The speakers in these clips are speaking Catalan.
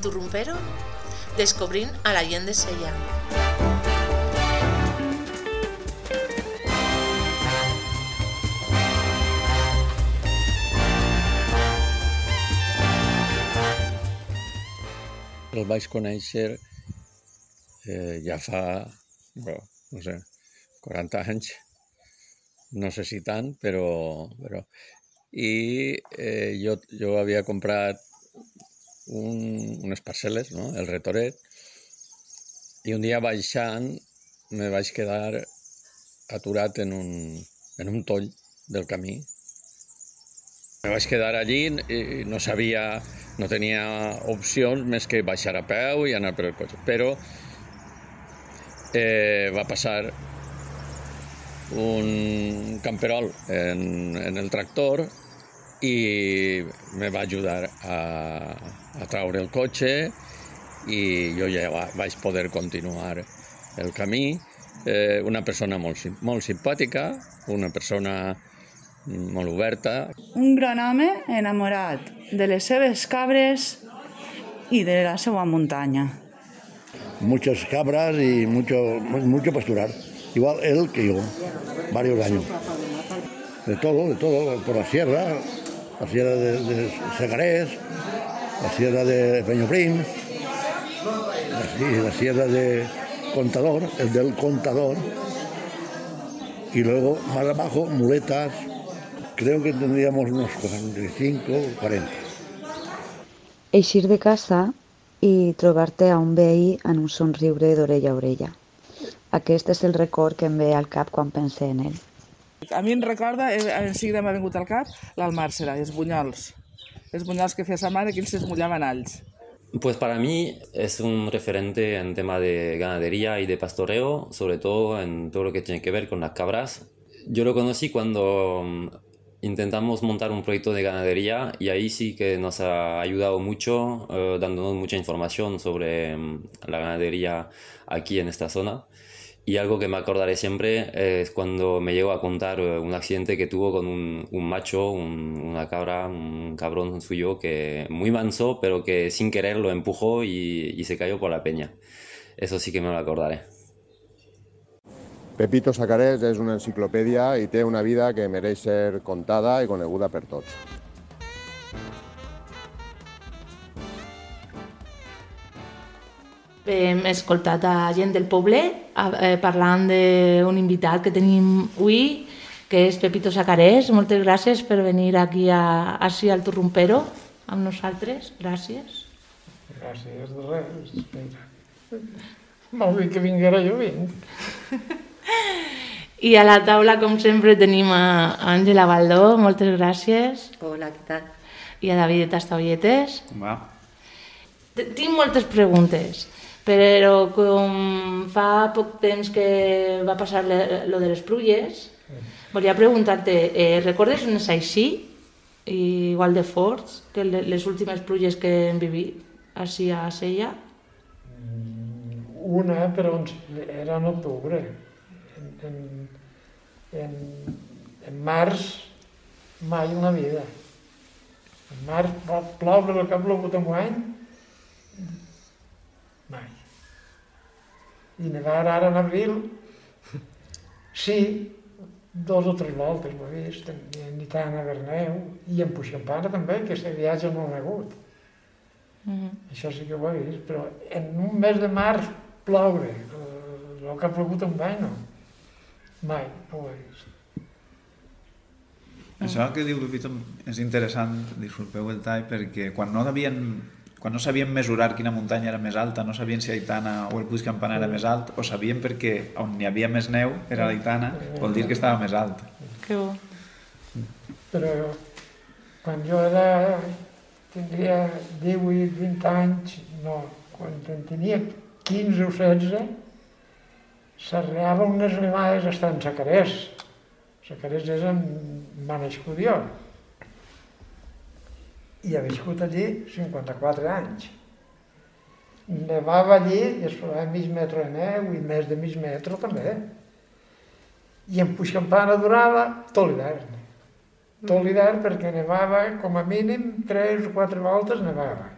Turrumpero, descobrint a la gent de Sella. El vaig conèixer eh, ja fa, bueno, no sé, 40 anys, no sé si tant, però... però I eh, jo, jo havia comprat un, unes parcel·les, no? el retoret, i un dia baixant me vaig quedar aturat en un, en un toll del camí. Me vaig quedar allí i no sabia, no tenia opcions més que baixar a peu i anar per el cotxe. Però eh, va passar un camperol en, en el tractor i me va ajudar a, a traure el cotxe i jo ja va- vaig poder continuar el camí. Eh, una persona molt, molt simpàtica, una persona molt oberta, Un gran home enamorat de les seves cabres i de la seva muntanya. muchas cabras y mucho, mucho pasturar. Igual él que yo, varios años. De todo, de todo, por la sierra, la sierra de, de Segarés, la sierra de Peñoprim, la, la sierra de Contador, el del Contador, y luego más abajo muletas, creo que tendríamos unos 45, 40. Eixir de casa i trobar-te a un veí en un somriure d'orella a orella. Aquest és el record que em ve al cap quan pense en ell. A mi em recorda, eh, en seguida m'ha vingut al cap, l'Almàrsera, els bunyols. Bunyols que sa mare, que ells es mullaven alls. Pues para mí es un referente en tema de ganadería y de pastoreo, sobre todo en todo lo que tiene que ver con las cabras. Yo lo conocí cuando mm, intentamos montar un proyecto de ganadería y ahí sí que nos ha ayudado mucho, eh, dándonos mucha información sobre mm, la ganadería aquí en esta zona. Y algo que me acordaré siempre es cuando me llegó a contar eh, un accidente que tuvo con un, macho, un- una cabra, un cabrón suyo, que muy manso, pero que sin querer lo empujó y, se cayó por la peña. Eso sí que me lo acordaré. Pepito Sacarés és una enciclopèdia i té una vida que mereix ser contada i coneguda per tots. Hem escoltat a gent del poble a- eh, parlant d'un invitat que tenim avui, que és Pepito Sacarés. Moltes gràcies per venir aquí a, així al Turrumpero amb nosaltres. Gràcies. Gràcies de res. Molt bé que vinguera jo vinc. I a la taula, com sempre, tenim a Àngela Baldó. Moltes gràcies. Hola, què tal? I a David Tastaolletes. Va. Tinc moltes preguntes, però com fa poc temps que va passar lo de les plulles, volia preguntar-te, eh, recordes on és així, igual de forts, que le- les últimes plulles que hem vivit així a Sella? Una, però era en octubre. En, en, en, en març, mai en la vida. En març va ploure el que ha plogut en any, mai. I nevar ara en abril, sí, dos o tres voltes ho he vist, en tant a Berneu, i en Puixampana també, que aquest viatge no l'he hagut. Mm. Això sí que ho he vist, però en un mes de març ploure, el que ha plogut en any no. Mai, no ho he vist. Això que diu Pepito és interessant, disculpeu el tall, perquè quan no havien quan no sabien mesurar quina muntanya era més alta, no sabien si Aitana o el Puig Campanar era més alt, o sabien perquè on hi havia més neu era l'Aitana, vol dir que estava més alt. Que bo. Però quan jo era, tindria 18, 20 anys, no, quan en tenia 15 o 16, s'arreava unes limades estan sacarers. Sacarers és en van escudió. I ha viscut allí 54 anys. Nevava allí i es feia mig metre de neu i més de mig metre també. I en Puigcampana durava tot l'hivern. Tot l'hivern perquè nevava com a mínim tres o quatre voltes nevava.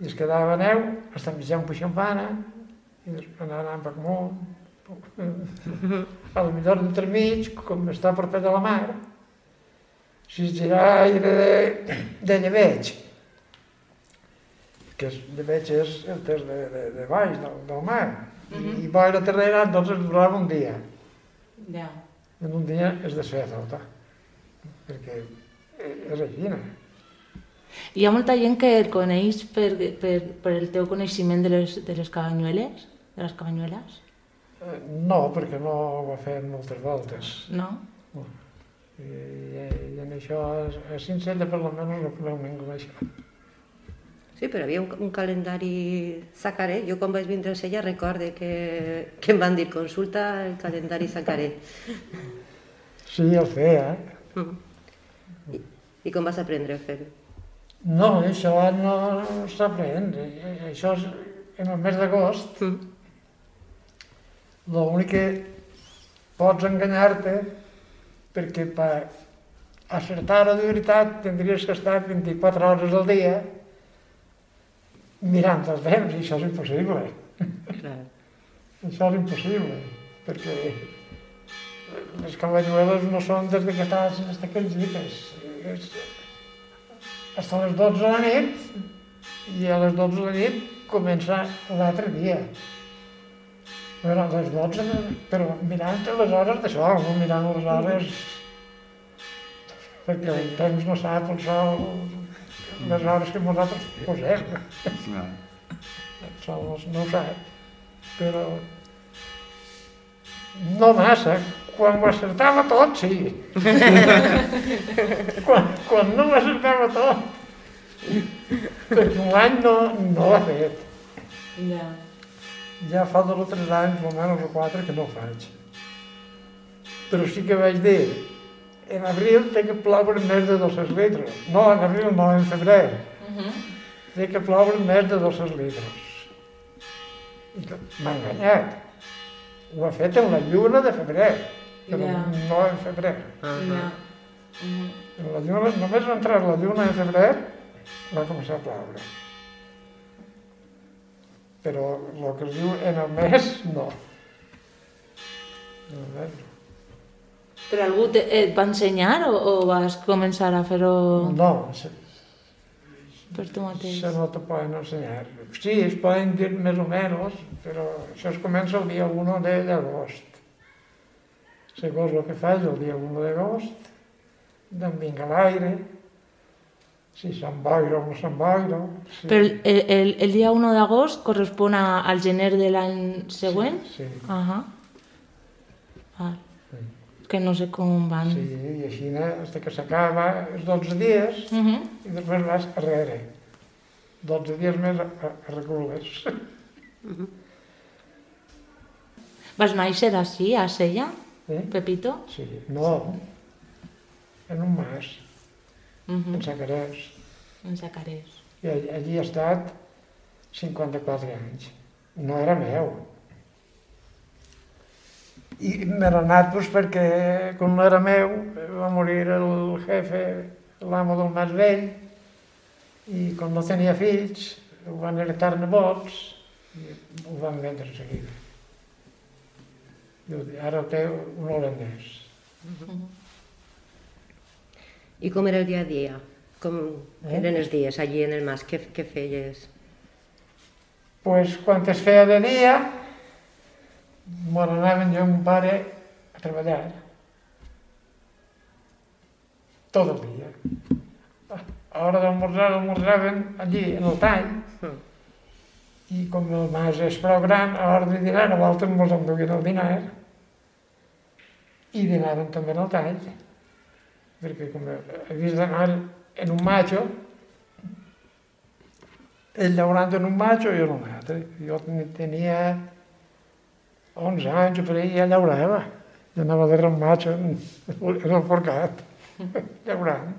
i es quedava a neu, està mitjant per xampana, i després anant per amunt, a la millor entremig, com està per de la mar, si es gira aire de, de lleveig, que és, lleveig és el test de, de, de baix, del, del mar, mm -hmm. i boira terrera, doncs es durava un dia. Ja. En un dia es desfeia tota, perquè és així, no? Hi ha molta gent que et coneix per, per, per el teu coneixement de les, de les cabanyueles, de les cabanyueles? Eh, No, perquè no ho ha fet moltes voltes. No? No. I, i, en això, a Cincella per lo menos no conec ningú això. Sí, però hi havia un, un calendari sacaré. Jo quan vaig vindre a Sella recorde que, que em van dir consulta el calendari sacaré. Sí, el feia, eh? Mm. I, I com vas aprendre a fer-ho? No, això no s'aprèn. Això és en el mes d'agost. L'únic que pots enganyar-te perquè per acertar-ho de veritat tindries que estar 24 hores al dia mirant el temps i això és impossible. Clar. Això és impossible, perquè les cabanyueles no són des de que estàs fins que els dites. És fins a les 12 de la nit i a les 12 de la nit comença l'altre dia. A les 12, però mirant les hores de sol, no mirant les hores perquè el temps no sap el sol les hores que nosaltres posem. Clar. El sol no ho sap, però no massa. Quan ho acertava tot, sí. quan, quan no ho acertava tot, perquè un any no, no l'ha fet. Ja. Ja fa dos o tres anys, almenys o quatre, que no ho faig. Però sí que vaig dir, en abril té que ploure més de 200 litres. No, en abril no, en febrer. Uh -huh. Té que ploure més de 200 litres. I m'ha enganyat. Ho ha fet en la lluna de febrer, però Ja. no en febrer. Uh -huh. En la lluna, només va entrar la lluna de febrer, va començar a ploure. Però el que es diu en el mes, no. En el mes no. Però algú te, et va ensenyar o, o vas començar a fer-ho No, se, per tu mateix? se no te poden ensenyar. Sí, es poden dir més o menys, però això es comença el dia 1 de- d'agost. Segons el que faig el dia 1 d'agost, d'en vinga l'aire, si se'n boira o no se'n boira. Si... Però el, el, el dia 1 d'agost correspon a, al gener de l'any següent? Sí, sí. Ahà. Val. És que no sé com van. Sí, i així fins que s'acaba els 12 dies Uh -huh. i després vas arrere. 12 dies més a, a, recules. Vas néixer així, a Sella, Eh? Pepito? Sí, no, en un mas, Uh -huh. en Sacarés. En Sacarés. I all- allí he estat 54 anys. No era meu. I m'he anat doncs, perquè, com no era meu, va morir el jefe, l'amo del mas vell, i com no tenia fills, ho van heretar nebots, i ho van vendre seguida. Diu, ara té un holandès. I com era el dia a dia? Com Eh? eren els dies allí en el mas? Què, què feies? pues, quan es feia de dia, n'anaven jo i mon pare a treballar. Tot el dia. A l'hora d'almorzar, almorzaven allí, en el tall, i com el mas és prou gran, a l'hora de dinar, a voltes mos enduien el dinar, i dinaven també en el tall, perquè com havies d'anar en un macho, ell llaurant en un macho i jo en un altre. Jo ten- tenia 11 anys o per ahí ja llaurava. Jo anava darrere un macho en, en el forcat, llaurant.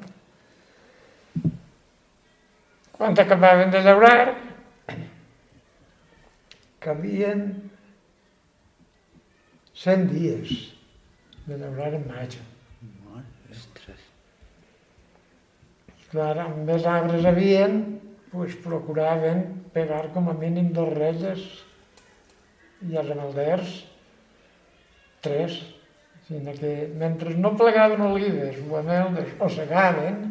Quan acabaven de llaurar, cabien 100 dies de llaurar en maig. Ostres. Clar, amb més arbres havien, pues, procuraven pegar com a mínim dos relles i els amalders tres. Sinó que mentre no plegaven olives o ameldes o segaven,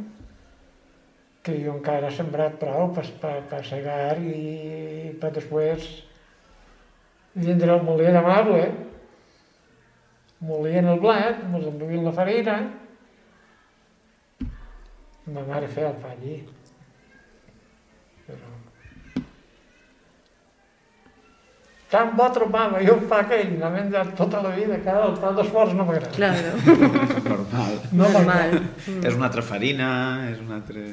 que jo encara he sembrat prou per, per, per segar i per després vindre al molí d'amable, molien el blat, mos enduien la farina, ma mare feia el pa allí. Però... Tan bo trobava jo el pa aquell, n'ha menjat tota la vida, cada el pa d'esforç no m'agrada. Claro. Normal. No Normal. És una altra farina, és un altre...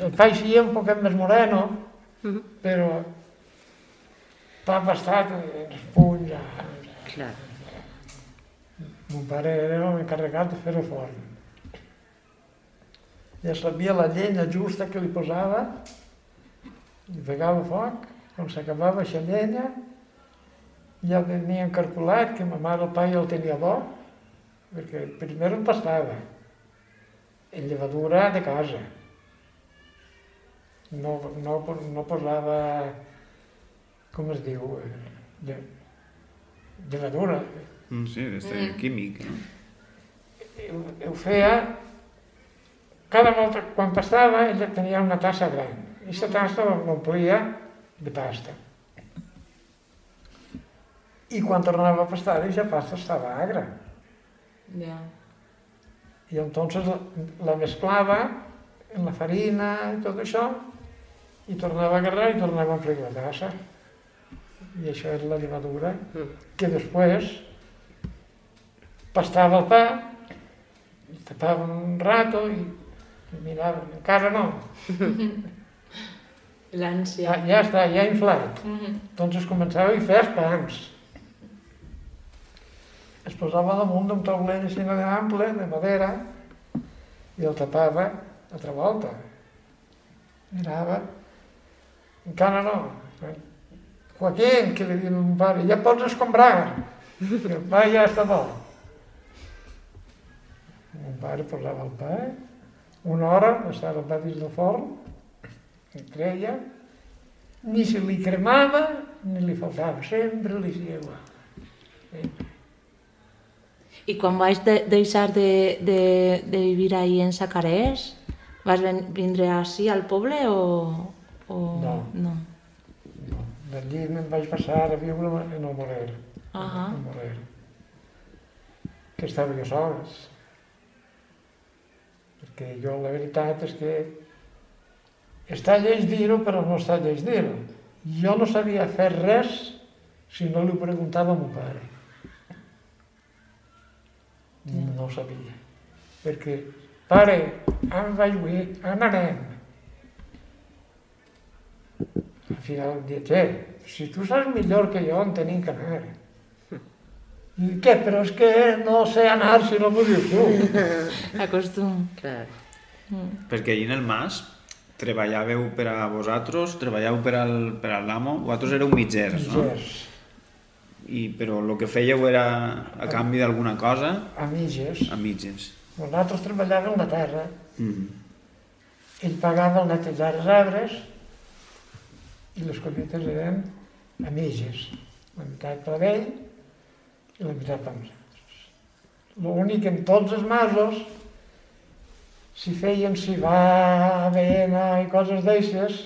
El pa així un poquet més moreno, però pa pastat, els punys, ja... Clar. Mon pare era l'encarregat de fer el forn. Ja sabia la llenya justa que li posava, li pegava foc, quan s'acabava la llenya, ja tenien calculat que ma mare el pa ja el tenia bo, perquè primer el pastava, en llevadura de casa. No, no, no posava, com es diu, eh, lle- llevadura, Mm, sí, este Mm. químic, no? ho, ho feia cada volta, quan pastava, ella tenia una tassa gran, i aquesta tassa l'omplia de pasta. I quan tornava a pastar, aquesta pasta estava agra. Ja. I entonces la, la mesclava en la farina i tot això, i tornava a agarrar i tornava a omplir la tassa. I això és la llevadura, que després pastava el pa, tapava un rato i, mirava, encara no, L'ànsia. ja, ja està, ja inflat. Mhm. Entonces començava a fer els pans. Es posava damunt d'un taulell així d'ample, de madera, i el tapava altra volta. Mirava. Encara no. Joaquín, que li diu a mon pare, ja pots escombrar. I el pa ja està bo. Mon pare posava el pa, una hora, estava el pa dins del forn, i treia, ni se li cremava ni li faltava, sempre li. Sempre. I quan vaig de, deixar de, de, de vivir ahí en Sacarés, vas ven, vindre així al poble o...? o... No. no. D'allí me'n vaig passar a viure en el Morer, Ah. en el Morer, que estava jo sols. Perquè jo la veritat és que està lleig dir-ho, però no està lleig dir-ho. Jo no sabia fer res si no li ho preguntava a mon pare. No ho sabia. Perquè, pare, on vaig avui? On anem? Al final dic, eh, si tu saps millor que jo on tenim que anar. Què? Però és que no sé anar si no m'ho dius tu. Acostum. Clar. Mm. Perquè allí en el mas treballàveu per a vosaltres, treballàveu per al, per a l'amo, vosaltres éreu mitgers, no? Mitgers. I, però el que fèieu era a canvi d'alguna cosa? A mitges. A mitges. Nosaltres treballàvem la terra. Mm. Ell pagava el netejar els arbres i les collites eren a mitges. La meitat per ell i per nosaltres. L'únic en tots els masos si feien cibà, avena i coses d'aixes,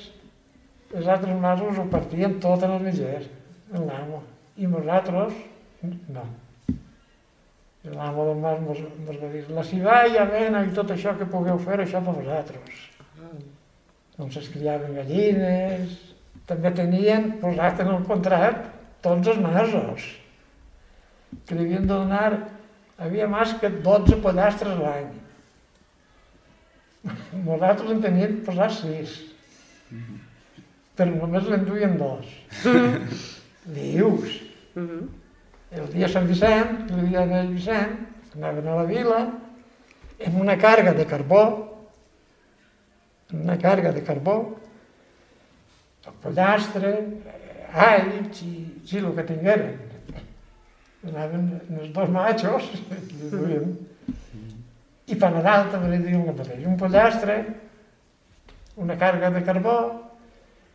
els altres masos ho partien tot en els mitgers, en l'amo. I nosaltres, no. L'amo del mas mos va dir, la cibà i avena i tot això que pugueu fer, això per vosaltres. Doncs es criaven gallines, també tenien posat en el contracte tots els masos, que li havien de donar, havia més que 12 pollastres l'any. Nosaltres en teníem posat 6, però només en duien dos. Dius, el dia Sant Vicent, el dia del Vicent, anaven a la vila amb una càrrega de carbó, una càrrega de carbó, el pollastre, alls i, i el que tingueren. Anaven els dos machos, li duien. I per Nadal també li diuen el mateix. Un pollastre una càrrega de carbó,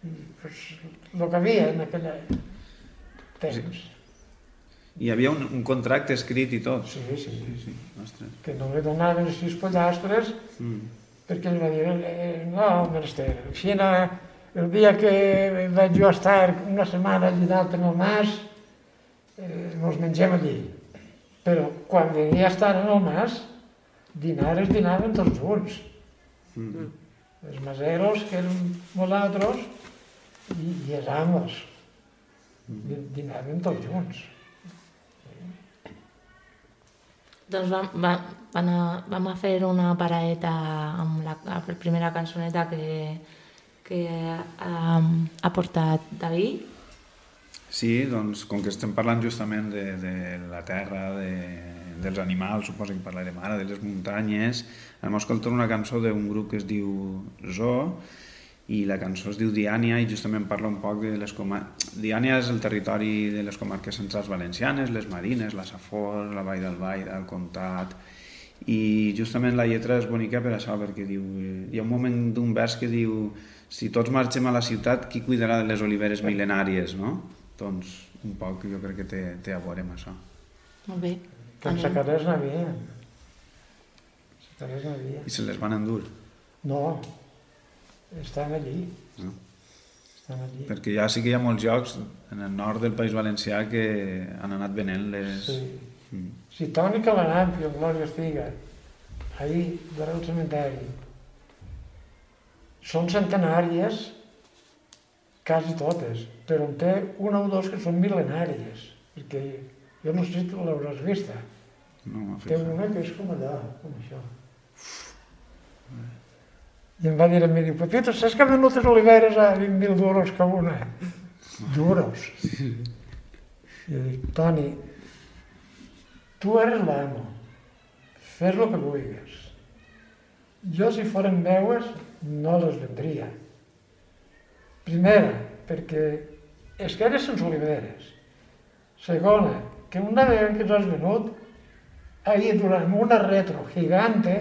i pues, el que havia en aquell temps. Hi havia un, un contracte escrit i tot. Sí, sí. sí, sí. Ostres. Que no li donaven sis pollastres Mm. perquè ell va dir, eh, no, menester, així el dia que vaig jo estar una setmana allí dalt en el mas, eh, mos mengem allí. Però quan venia a estar en el mas, dinar es dinaven tots junts. Mm. Els maseros, que eren nosaltres, i, i els amos. Di- Dinaven tots junts. Doncs vam, va, van a, vam a fer una paraeta amb la, la primera cançoneta que, que ha, ha portat David. Sí, doncs com que estem parlant justament de, de la terra, de, dels animals, suposo que parlarem ara, de les muntanyes, anem a escoltar una cançó d'un grup que es diu Zoo, i la cançó es diu Diània i justament parla un poc de les comarques... Diània és el territori de les comarques centrals valencianes, les Marines, la Safor, la Vall del Vall, el Comtat... I justament la lletra és bonica per això, perquè diu... Hi ha un moment d'un vers que diu si tots marxem a la ciutat, qui cuidarà de les oliveres mil·lenàries, no? Doncs un poc jo crec que té, té a veure amb això. Molt bé. Que els sacarers n'havia. Sacarers n'havia. I se les van endur. No, estan allí. No? Estan allí. Perquè ja sí que hi ha molts llocs en el nord del País Valencià que han anat venent les... Sí. Mm. Si Toni Calanampio, Glòria Estiga, ahir, darrere el cementeri, són centenàries, quasi totes, però en té una o dos que són mil·lenàries, perquè jo no sé si l'hauràs vista. No Té una que és com allò, com això. I em va dir a mi, diu, Pepito, saps que venut les oliveres a 20.000 duros cada una? Duros. I jo dic, Toni, tu eres l'amo, fes el que vulguis. Jo, si foren meues, no les vendria. Primera, perquè és que eres sense oliveres. Segona, que una vegada que t'has venut, ahí durant una retro gigante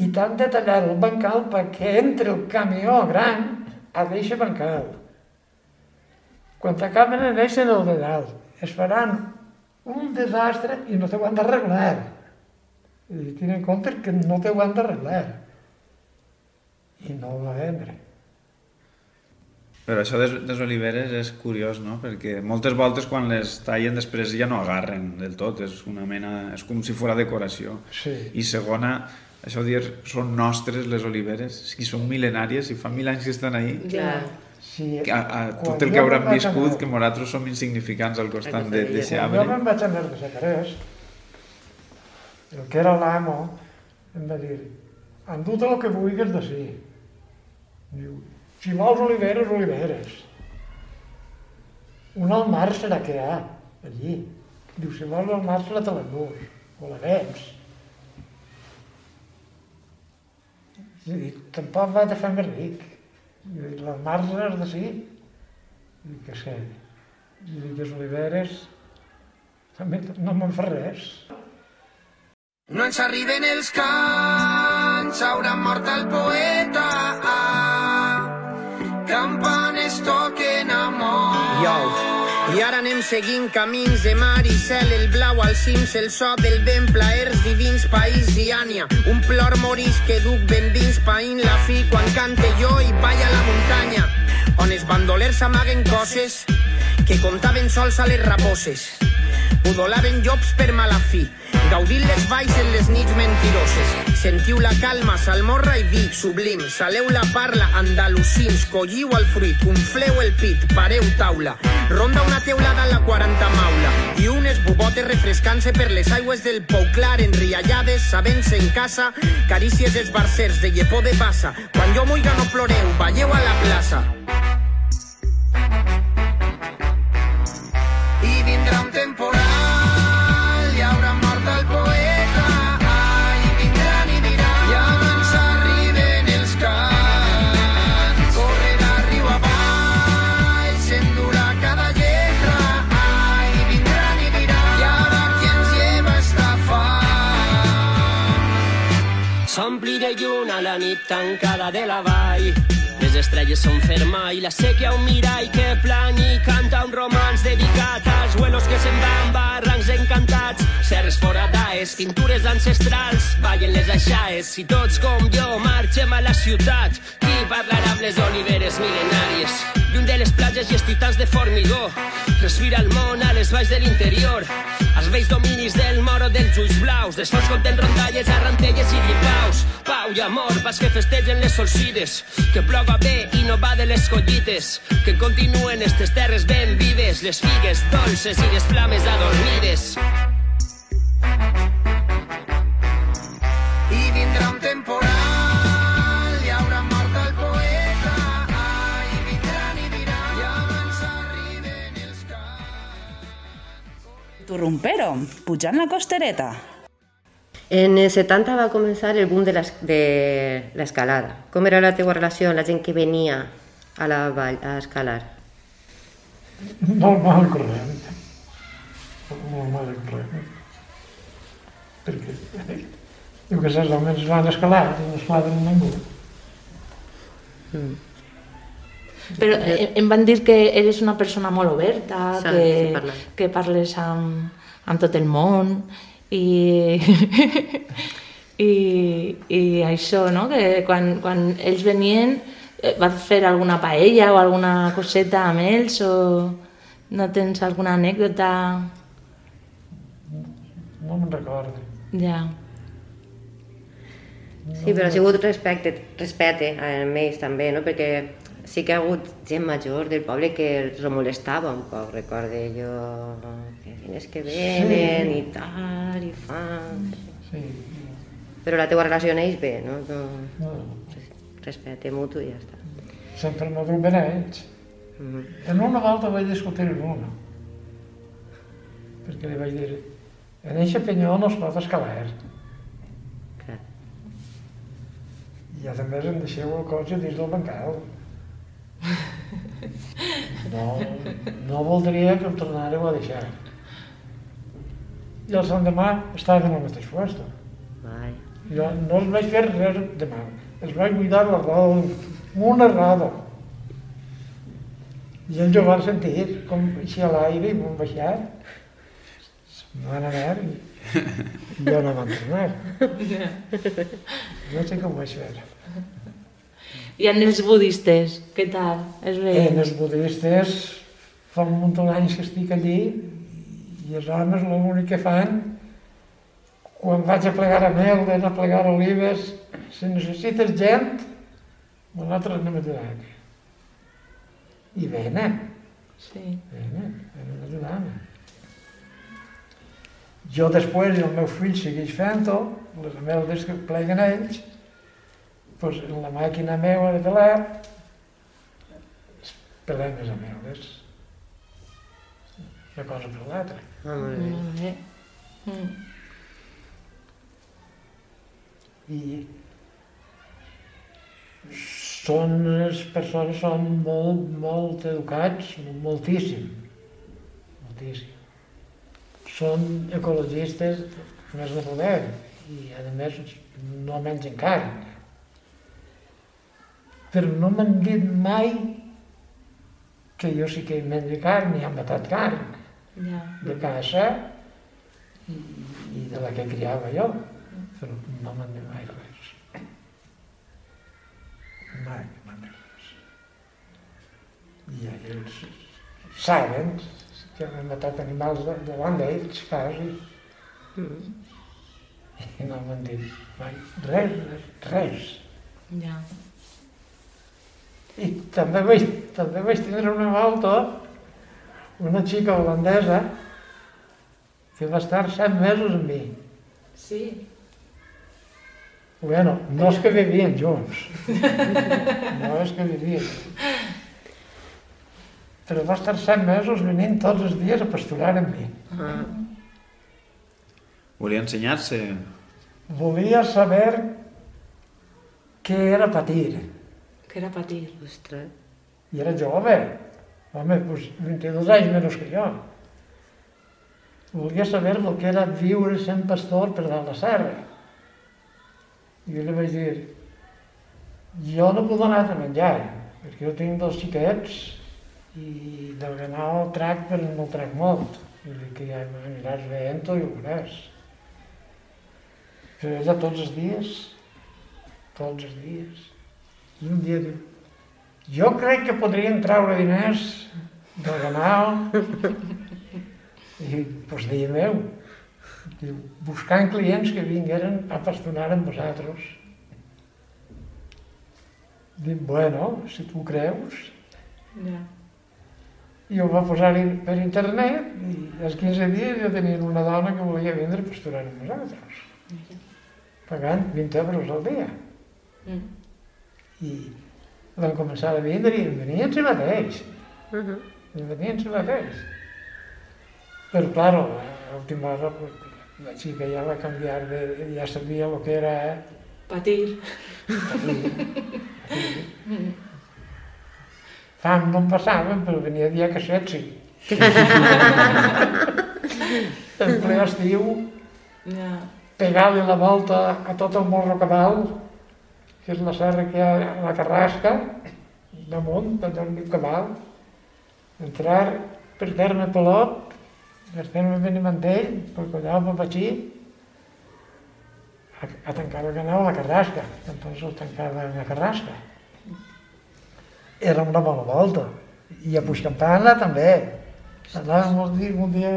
i t'han de tallar el bancal perquè entre el camió gran a deixa bancal. Quan t'acaben en eixe del de dalt, es faran un desastre i no t'ho han d'arreglar. I tenen en compte que no t'ho han d'arreglar. I no ho va vendre. Però això des, des oliveres és curiós, no? Perquè moltes voltes quan les tallen després ja no agarren del tot, és una mena... és com si fos decoració. Sí. I segona, això dir, són nostres les oliveres, si són mil·lenàries, si fa mil anys que estan ahí, Ja. Sí, a, a, quan tot el que hauran viscut, anar- que nosaltres som insignificants al costat de- Quan d'eixe Quan arbre. jo me'n vaig anar de Sacarés, el que era l'amo em va dir, endut el que vulguis d'ací. Diu, si vols oliveres, oliveres. Un al mar serà que hi ha, allí. Diu, si vols al mar serà te l'endús, o la vens. I dic, tampoc va de fer més ric. I dic, les és d'ací. I dic, que sé. I dic, les oliveres, també no me'n fa res. No ens arriben els cants, haurà mort el poeta. Campanes toquen amor. Yo. I ara anem seguint camins de mar i cel, el blau al cims, el so del vent, plaers divins, país Diània. Un plor morís que duc ben dins, païn la fi quan cante jo i balla la muntanya, on els bandolers amaguen coses que comptaven sols a les raposes. Udolaven llops per mala fi, gaudint les valls en les nits mentiroses. Sentiu la calma, salmorra i vi, sublim. Saleu la parla, andalusins, colliu el fruit, umfleu el pit, pareu taula. Ronda una teulada a la 40 maula i unes bubotes refrescant-se per les aigües del Pou Clar, enriallades, sabent-se en casa, carícies dels barcers de llepó de passa. Quan jo muiga no ploreu, balleu a la plaça. i vindrà un temporal s'ompli de lluna la nit tancada de la vall. Les estrelles són ferma i la sèquia un mirall que plany i canta un romanç dedicat als vuelos que se'n van barrancs encantats, serres foradades, pintures ancestrals, ballen les aixaes i tots com jo marxem a la ciutat. Qui parlarà amb les oliveres mil·lenàries? Lluny de les platges i els titans de formigó, respira el món a les valls de l'interior, els vells dominis del moro dels ulls blaus, dels fons conten rondalles, arrantelles i gripaus. Pau i amor, pas que festegen les solcides, que ploga bé i no va de les collites, que continuen estes terres ben vives, les figues dolces i les flames adormides. I vindrà un temporal, hi haurà mort el poeta, i vindran i diran, i abans arriben els Turrumpero, pujant la costereta. En el 70 va començar el boom de l'es- de l'escalada. Com era la teva relació amb la gent que venia a la vall a escalar? Molt mal corrent. Molt mal corrent. Perquè, diu que els homes van escalar no esclaven ningú. Però eh, em van dir que eres una persona molt oberta, Saps que, parlar. que parles amb, amb tot el món i, i, i això, no? que quan, quan ells venien eh, vas fer alguna paella o alguna coseta amb ells o no tens alguna anècdota? No me'n recordo. Ja. Sí, però ha sigut respecte, respecte amb ells també, no? perquè sí que ha hagut gent major del poble que els molestava un poc, recorde jo, quines que venen Sí. i tal, i fan... Sí. Però la teva relació ells bé, no? no No. respecte mutu i ja està. Sempre m'ha a ells. Mhm. En una volta vaig discutir amb una. Perquè li vaig dir, en eixa penyó no es pot escalar. Clar. I a més em deixeu el cotxe dins del bancal. No, no voldria que em tornàreu a deixar. I el l'endemà estava en el mateix lloc. Vai. Jo no els vaig fer res de mal. Els vaig buidar la roda, una roda. I ells ho van sentir, com així a l'aire, i van baixar. Se'n van anar i jo no van tornar. No sé com ho vaig fer. I en els budistes, què tal? Es veien? En els budistes fa un munt d'anys que estic allí i els homes l'únic que fan quan vaig a plegar a mel, a plegar olives, si necessites gent, nosaltres anem a ajudar. I venen, Sí. venen, venen a ajudar-me. Jo després, i el meu fill segueix fent-ho, les ameldes que pleguen ells, doncs en la màquina meva de pelar, pelem les ameldes. Una cosa per l'altra. Ah, molt bé. Molt bé. Mm. I són, les persones són molt, molt educats, moltíssim, moltíssim. Són ecologistes més de poder i a més no mengen carn. Però no m'han dit mai que jo sí que menjo carn i han matat carn Ja. de casa i, i de la que criava jo, però no m'han dit mai res. Mai m'han dit res. I ells saben que han matat animals davant d'ells, quasi, i no m'han dit mai res, res, res. Ja. I també vaig, també vaig tindre una volta una xica holandesa que va estar set mesos amb mi. Sí. Bueno, no és que vivien junts. No és que vivien. Però va estar set mesos venint tots els dies a pasturar amb mi. Ah, Volia ensenyar-se. Volia saber què era patir. Que era patir. ostres. I era jove. Home, doncs 22 anys menys que jo. Volia saber el que era viure sent pastor per dalt la serra. I jo li vaig dir, jo no puc donar-te menjar, perquè jo tinc dos xiquets i del ganau el trac, però no el trac molt. I dic que ja aniràs veient-ho i ho veuràs. Però ella tots els dies, tots els dies, i un dia diu, jo crec que podrien traure diners del ganau. I, doncs, deia meu, diu, buscant clients que vingueren a pastorar amb vosaltres. Dic, bueno, si tu creus. Ja. I ho va posar per internet i als 15 dies ja tenien una dona que volia vindre a pasturar amb nosaltres, pagant 20 euros al dia. Mm. I van començar a vindre i em venien si mateix. Mhm. Em venien si mateix. Però, claro, a última hora pues, la xica ja va canviar, de, ja sabia el que era Patir. patir. Fam no em passaven, però venia dia que set sí. en ple estiu, Ja. pegar-li la volta a tot el morro cabal, que és la serra que hi ha a la Carrasca, damunt, on diu cabal, entrar per terme Pelot, per terme Benimantell, per Collao, per Patxí, a, a tancar el canal a la Carrasca, entonces el tancava a la Carrasca. Era una bona volta. I a Puigcampana també. Anàvem un dia, un dia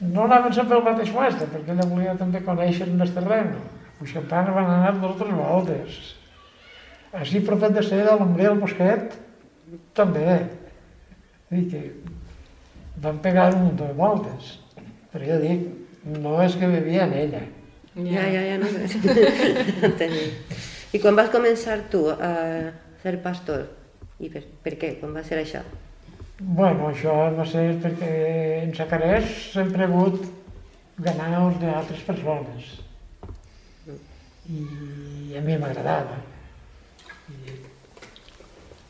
no anaven sempre al mateix mestre, perquè ella volia també conèixer el terreny. A Puigcampana van anar dues o tres voltes. Així propet de ser, a l'Ombré el Bosquet, també. I que van pegar un munt de voltes. Però jo dic, no és que vivia en ella. Ja, ja, ja, no Entenem. I quan vas començar tu a ser pastor? I per, per què? Com va ser això? Bueno, això va ser perquè en Sacarès sempre he hagut ganaus d'altres persones. I a mi m'agradava. I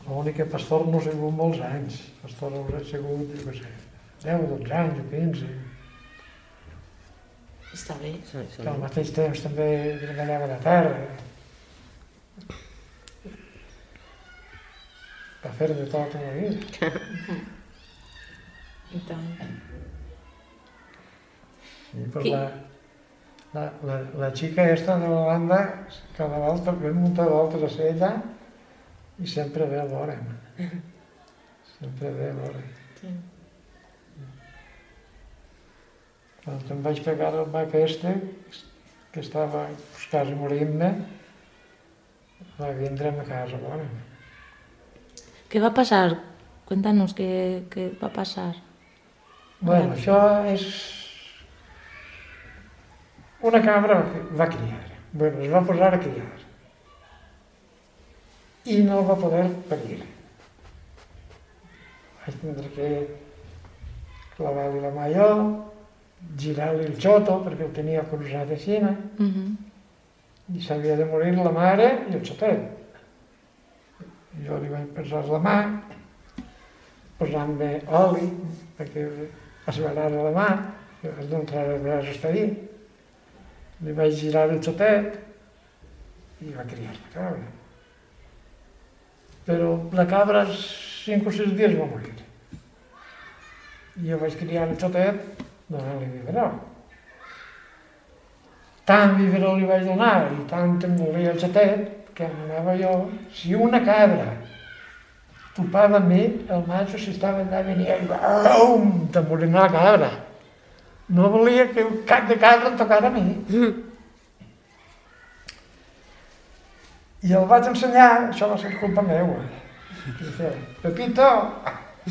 L'únic que pastor no he sigut molts anys. Pastor haurà sigut, jo què sé, 10, 12 anys o 15. Està bé. Que al mateix temps també treballava la terra. Va fer de tot a la vida. I tant. I per Qui- la, la, la, la xica esta de l'Holanda, cada volta munt de voltes a ser ella i sempre ve a veure'm. Sempre ve a veure'm. Sí. Quan em vaig pegar el mac este, que estava pues, quasi morint-me, va vindre a casa a veure'm. ¿Qué va a pasar? Cuéntanos qué, qué va a pasar. Bueno, això és una cabra va criar. Bueno, es va posar a criar. I no va poder parir. Vaig tindre que clavar-li la mà jo, girar-li el xoto, perquè ho tenia cruzat així, no? Ujú. i s'havia de morir la mare i el xotet. Jo li vaig posar la mà, posant-me oli, perquè es velara la mà, has d'entrar el braç ahí. Li vaig girar el xotet i va criar la cabra. Però la cabra cinc o sis dies va morir. I jo vaig criar el xotet donant-li biberó. Tant biberó li vaig donar i tant em volia el xotet que anava jo, si una cabra topava amb mi, el macho si estava allà venia i bum, te morirà la cabra. No volia que un cap de cabra em tocara a mi. I el vaig ensenyar, això va ser culpa meva. Pepito,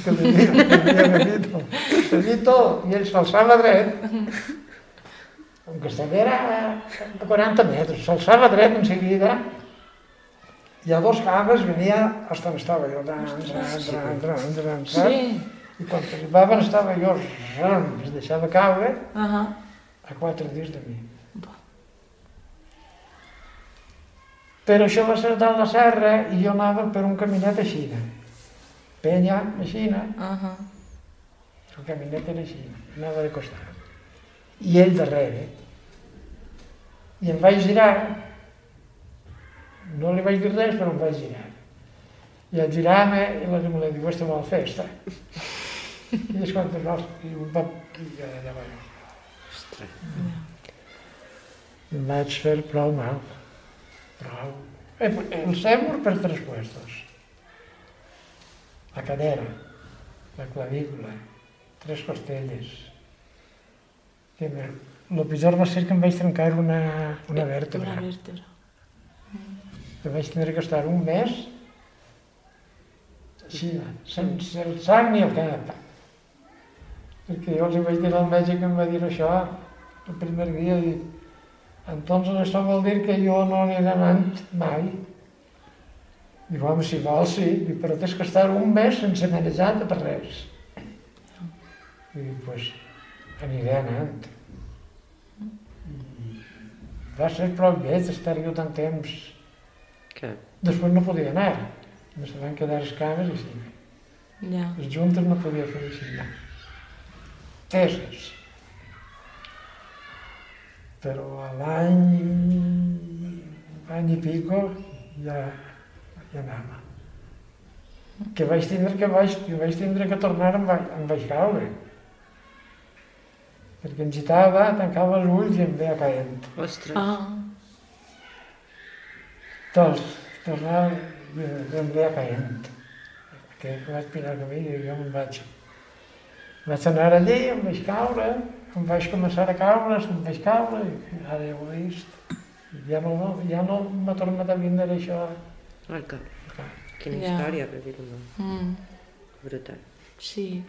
que li diu, que Pepito, Pepito, i ell s'alçava dret, aunque també era a 40 metres, s'alçava dret en seguida, i a dos cames venia hasta on estava jo, dran, dran, dran, dran, dran, saps? Sí. I quan arribaven estava jo, es deixava caure Ajá. a quatre dies de mi. Però això va ser dalt la serra i jo anava per un caminet així. Penya, així, Ajá. el caminet era així, anava de costat. I ell darrere. I em vaig girar no li vaig dir res, però em vaig girar. I al girar-me, i la meva diu, aquesta vol festa. I és quan no, i un va... I ja, ja va. Ostres. Em vaig fer prou mal. Prou. Eh, El sèmur per tres puestos. La cadera, la clavícula, tres costelles. Que me... El pitjor va ser que em vaig trencar una, una vèrtebra. Una vèrtebra. que vaig tindre que estar un mes així, sense el sang ni el cap. Perquè jo li vaig dir al metge que em va dir això el primer dia, i entonces això vol dir que jo no aniré anant mai. Dic, home, si vols, sí, Dic, però tens que estar un mes sense manejar per res. I dic, pues, aniré anant. I va ser prou lleig estar jo tant temps Que... Després no podia anar. Me se van quedar les cames i sí. Ja. Les juntes no podia fer així. No. Teses. Però a l'any, any i pico, ja, ja anava. Que vaig tindre que, vaig, que vaig tindre que tornar em vaig, em vaig caure. Perquè em gitava, tancava els ulls i em veia caent. Ostres. Ah, Doncs, tornava i em veia caent. Que vaig pinar camí i jo me'n vaig. Vaig anar allí, em vaig caure, em vaig començar a caure, em vaig caure, i ara ja ho he vist. Ja no, ja no m'ha tornat a vindre això. Al cap. Quina Ja. història, per dir-ho. no? mm, Brutal. sí.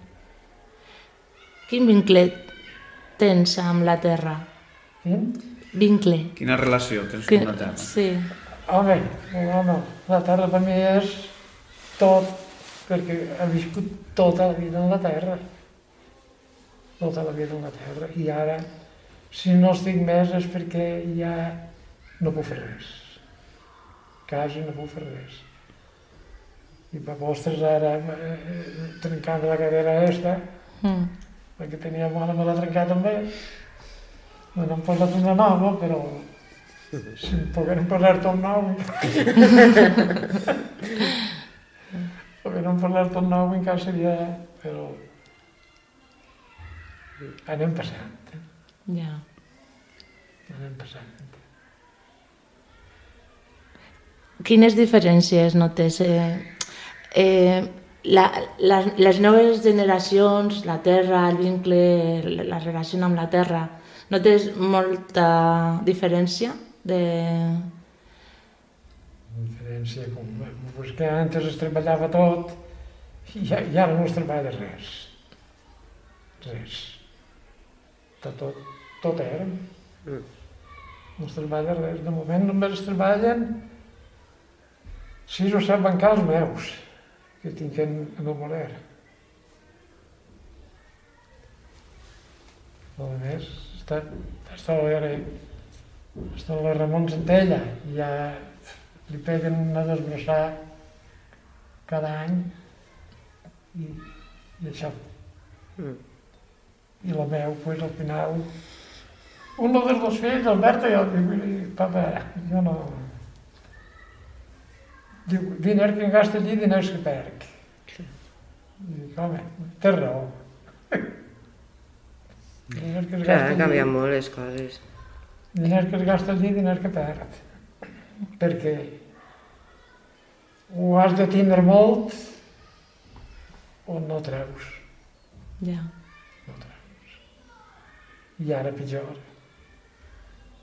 Quin vincle tens amb la terra? Quin? Vincle. Quina relació tens Que- amb la terra? Sí. Home, home, la terra per mi és tot, perquè he viscut tota la vida en la terra. Tota la vida la terra. I ara, si no estic més és perquè ja no puc fer res. Quasi no puc fer res. I per vostres ara, eh, trencant la cadera aquesta, Mm. perquè tenia bona me l'ha trencat també. Me n'han posat una nova, però si em pogueren posar-te un nou... pogueren posar-te un nou encara seria... Però... Anem passant, eh? Ja. anem passant. Quines diferències notes? Eh, eh, la, les, les noves generacions, la terra, el vincle, la, la relació amb la terra, notes molta diferència de... diferència com, pues que antes es treballava tot i, ja- ara no es treballa res. Res. Tot, tot, tot era. No es treballa res. De moment només es treballen sis o set bancals meus que tinc en, en el moler. El més està, està a veure, està a la Ramon Centella, ja li peguen a desbrossar cada any i, i això. Mm. I la meu, pues, al final, un dels dos fills, Alberto, jo dic, papa, jo no... Diu, diners que em gasto allí, diners que perc. I dic, home, té raó. diners que es Clar, gasta canviat molt les coses. diners que es gasta allí, diners que perd. Perquè o has de tindre molt o no treus. Ja. I ara pitjor.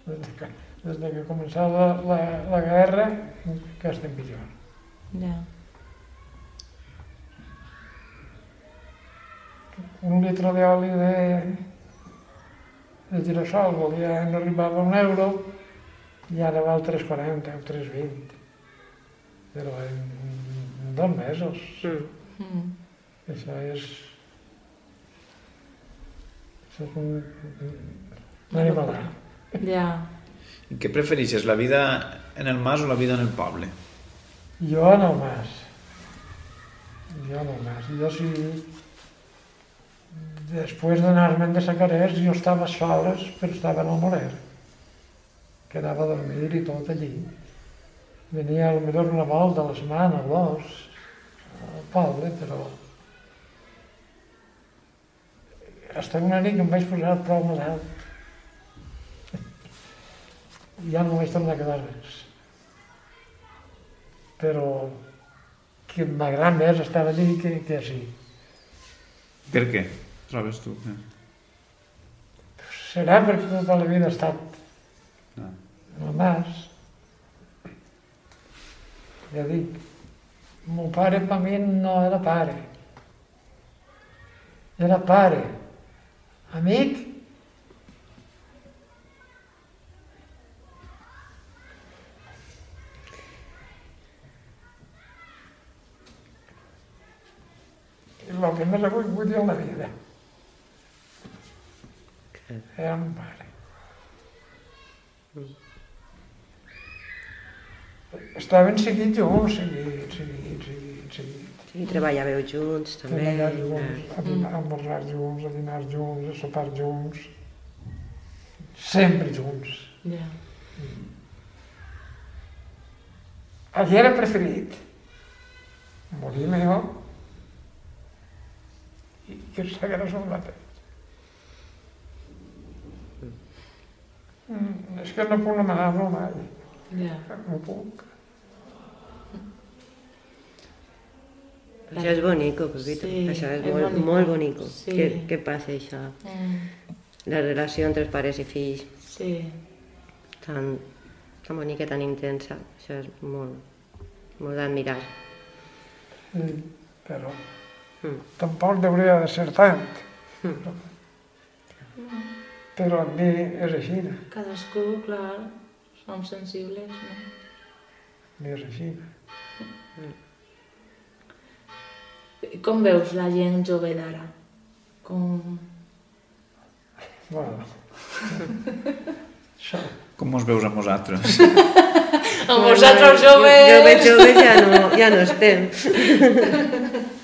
Des de que, des de que començà la, la, la guerra, que estem pitjor. Ja. Un litre d'oli de, de girassol volia, no arribava a un euro i ara val 3,40 o 3,20. Però en, en dos mesos. Mm. Això és... Això és un, un animal. Ja. I què prefereixes, la vida en el mas o la vida en el poble? Jo en el mas. Jo en el mas. Jo sí... Després d'anar-me'n de Sacarés, jo estava soles, però estava en el Moler. Quedava a dormir i tot allí. Venia a lo millor una volta a la setmana o dos al poble, però hasta una nit que em vaig posar prou malalt. Ja no vaig tornar a quedar res. Però que m'agrada més estar allí que, que així. Per què, trobes tu? Eh? Serà perquè tota la vida he estat Ah. al mas. Ja dic, mon pare per mi no era pare. Era pare, amic i el que més avui vull dir a la vida. Era mon pare. Estaven seguits seguits, seguits. I treballàveu junts, també. Treballar junts, eh? a, dinar, a junts, a dinar junts, a sopar junts. Sempre junts. Ja. El que era preferit, morir millor, i que s'hagués un la pell. Mm, és que no puc anomenar-lo mai. Ja. No puc. Això és bonico, Pepito. Sí, això és, és molt, bonico. molt bonico. Sí. Que, que passa això. Mm. La relació entre els pares i fills, Sí. tan, tan bonica, tan intensa. Això és molt, molt d'admirar. Sí, però Mm. tampoc hauria de ser tant. Mm. Però amb mi és així, Cadascú, clar, som sensibles, no? mi és així. I Com veus la gent jove d'ara? Com... Bueno, això. Com us veus amb vosaltres? Amb vosaltres joves... Joves, joves ja no, ja no estem.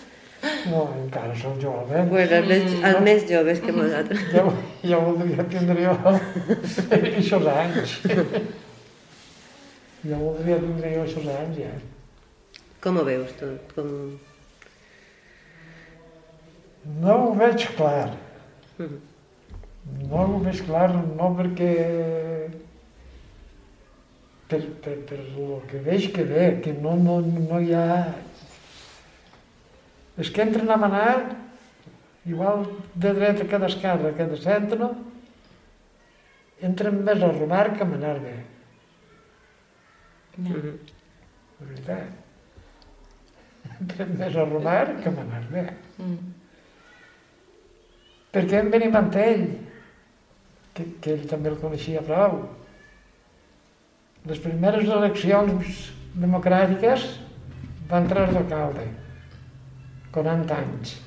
No, encara som joves. Pues els, més, els més joves que vosaltres. Ja, ja voldria tindre jo aquests anys. Ja voldria tindre jo aquests anys, ja. Com ho veus tu? Com... No ho veig clar. No ho veig clar, no perquè... Per, per, per el que veig que ve, que no, no, no hi ha... És que entren a manar, igual de dreta que d'esquerra que de centre, entren més a robar que a manar bé. Ja. De veritat. Entren més a robar que a manar bé. Mm. Perquè en ell, que, que ell també el coneixia prou. Les primeres eleccions democràtiques va entrar d'alcalde, 40 anys.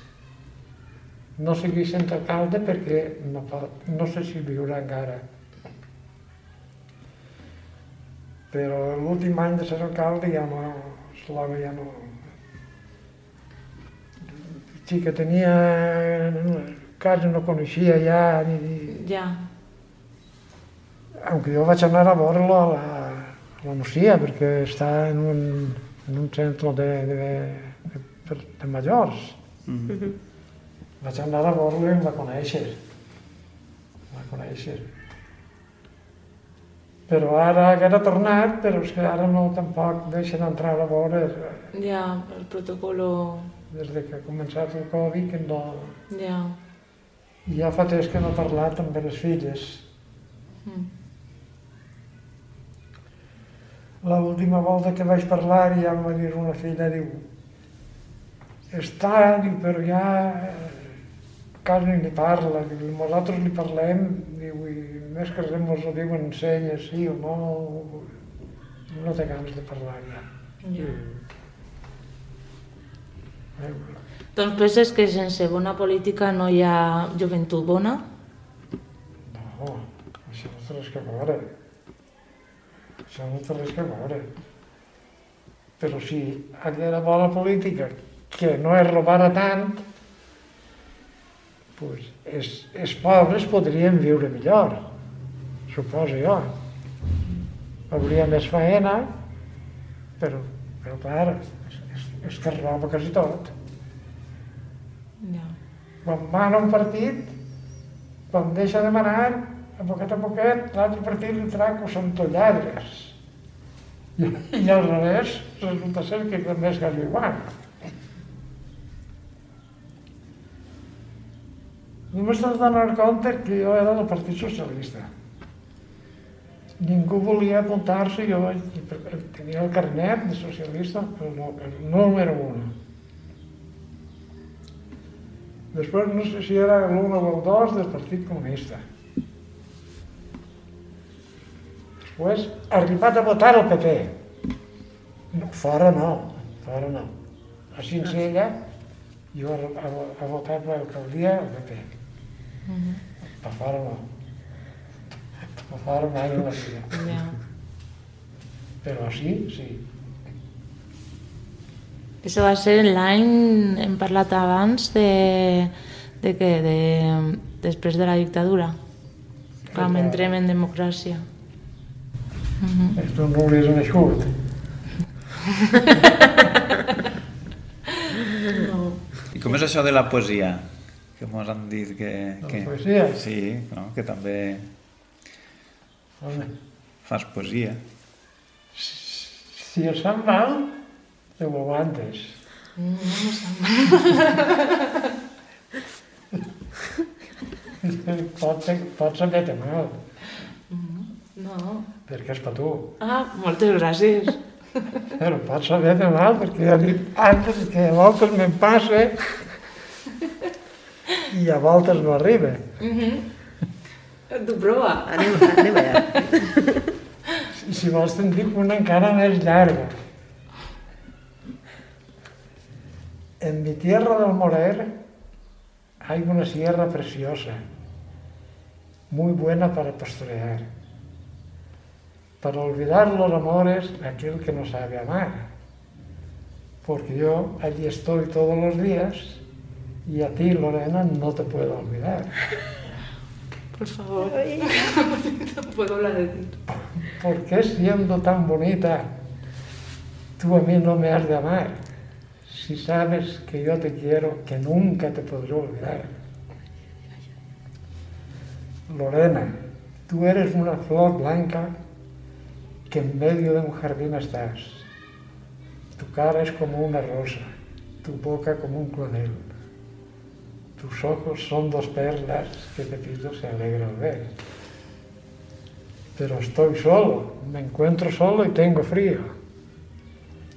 No segueix sent alcalde perquè no, pot, no sé si viurà encara. Però l'últim any de ser alcalde ja no, Slava ja no... Sí que tenia quasi no coneixia ja ni, Ja. aunque jo vaig anar a veure-lo a la, a la Nucia, perquè està en un, en un centre de, de, de, de, de majors. Mhm. Vaig anar a veure-lo i em va conèixer. Em va conèixer. Però ara haguera tornat, però és que ara no tampoc deixen entrar a veure Ja, el protocolo... des de que ha començat el Covid, que no... Ja. I ja fa temps que no he parlat amb les filles. Mm. L'última volta que vaig parlar ja em va dir una filla, diu, està, diu, però ja eh, quasi ni parla, diu, nosaltres li parlem, diu, i més que res mos ho diuen senyes, sí o no, no té ganes de parlar ja. ja. Eh, Doncs penses que sense bona política no hi ha joventut bona? No, això no té res que veure. Això no té res que veure. Però si aquella bona política que no es robara tant, pues, els, els pobres podrien viure millor, suposo jo. Hauria més faena però, però clar, és, és, és que es roba quasi tot. Ja. Quan van a un partit, quan deixa de manar, a poquet a poquet, l'altre partit li trac són tot lladres. I, I al revés, resulta ser que també és quasi igual. Només t'has d'anar compte que jo era del Partit Socialista. Ningú volia apuntar-se, jo tenia el carnet de socialista, el, no, el número uno. Després no sé si era l'1 o el 2 del Partit Comunista. Després, arribat a votar el PP. No, fora no, fora no. A Cincella, jo he, he votat l'alcaldia al PP. Uh -huh. Per fora no. Per fora mai no la vida. Ja. Però sí, sí. Això va ser l'any, hem parlat abans, de, de què? De, després de la dictadura, quan entrem en democràcia. Uh -huh. Tu no hauries nascut. no. I com és això de la poesia? Que mos han dit que... La que... poesia? Sí, no? que també Home, fas poesia. si et sap mal, te ho aguantes. No, no sap pot, pot saber-te mal, No. perquè és per tu. Ah, moltes gràcies. Però pot saber-te mal, perquè ja dic antes que a voltes me'n passa i a voltes no arriba. Uh -huh. Tu prova. Anem, anem allà. I si vols te'n dic una encara més llarga. En mi tierra del Morer hay una sierra preciosa, muy buena para pastorear, para olvidar los amores de aquel que no sabe amar. Porque yo allí estoy todos los días y a ti, Lorena, no te puedo olvidar. Por favor. no puedo hablar de ti. ¿Por qué siendo tan bonita tú a mí no me has de amar? Si sabes que yo te quiero, que nunca te podré olvidar. Lorena, tú eres una flor blanca que en medio de un jardín estás. Tu cara es como una rosa, tu boca como un clavel. Tus ojos son dos perlas que Pepito se alegra al ver pero estoy solo, me encuentro solo y tengo frío.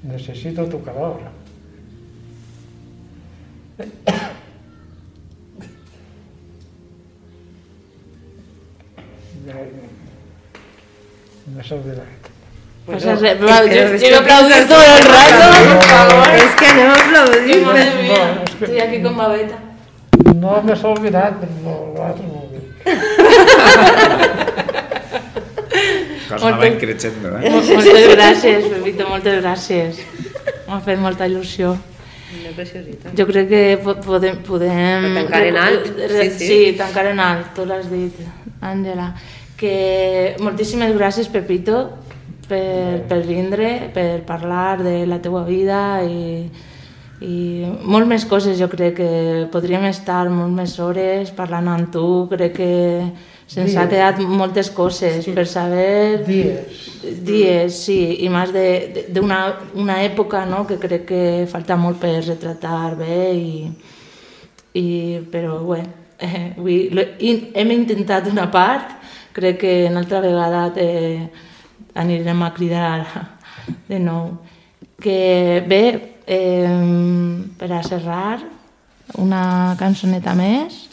Necesito tu calor. Ya, me has olvidado. Pues es, yo, yo, yo aplaudí todo el rato, por favor. Es que anem a aplaudir. Madre mía, No, es que- estoy aquí con babeta. No me has olvidado, pero lo otro no. Cosa anava increixendo, eh? Mol- Moltes gràcies, Pepito, moltes gràcies. M'ha fet molta il·lusió. Una preciositat. Jo crec que po- podem... podem tancar en alt, sí, sí. Sí, tancar en alt, tu l'has dit, Àngela. Que moltíssimes gràcies, Pepito, per, per vindre, per parlar de la teua vida i, i molt més coses. Jo crec que podríem estar molt més hores parlant amb tu. Crec que se'ns ha quedat moltes coses per saber... Dies. Dies, sí, i més d'una una època no, que crec que falta molt per retratar bé, i, i, però bé, eh, hem intentat una part, crec que una altra vegada te, anirem a cridar de nou. Que bé, eh, per a cerrar, una cançoneta més.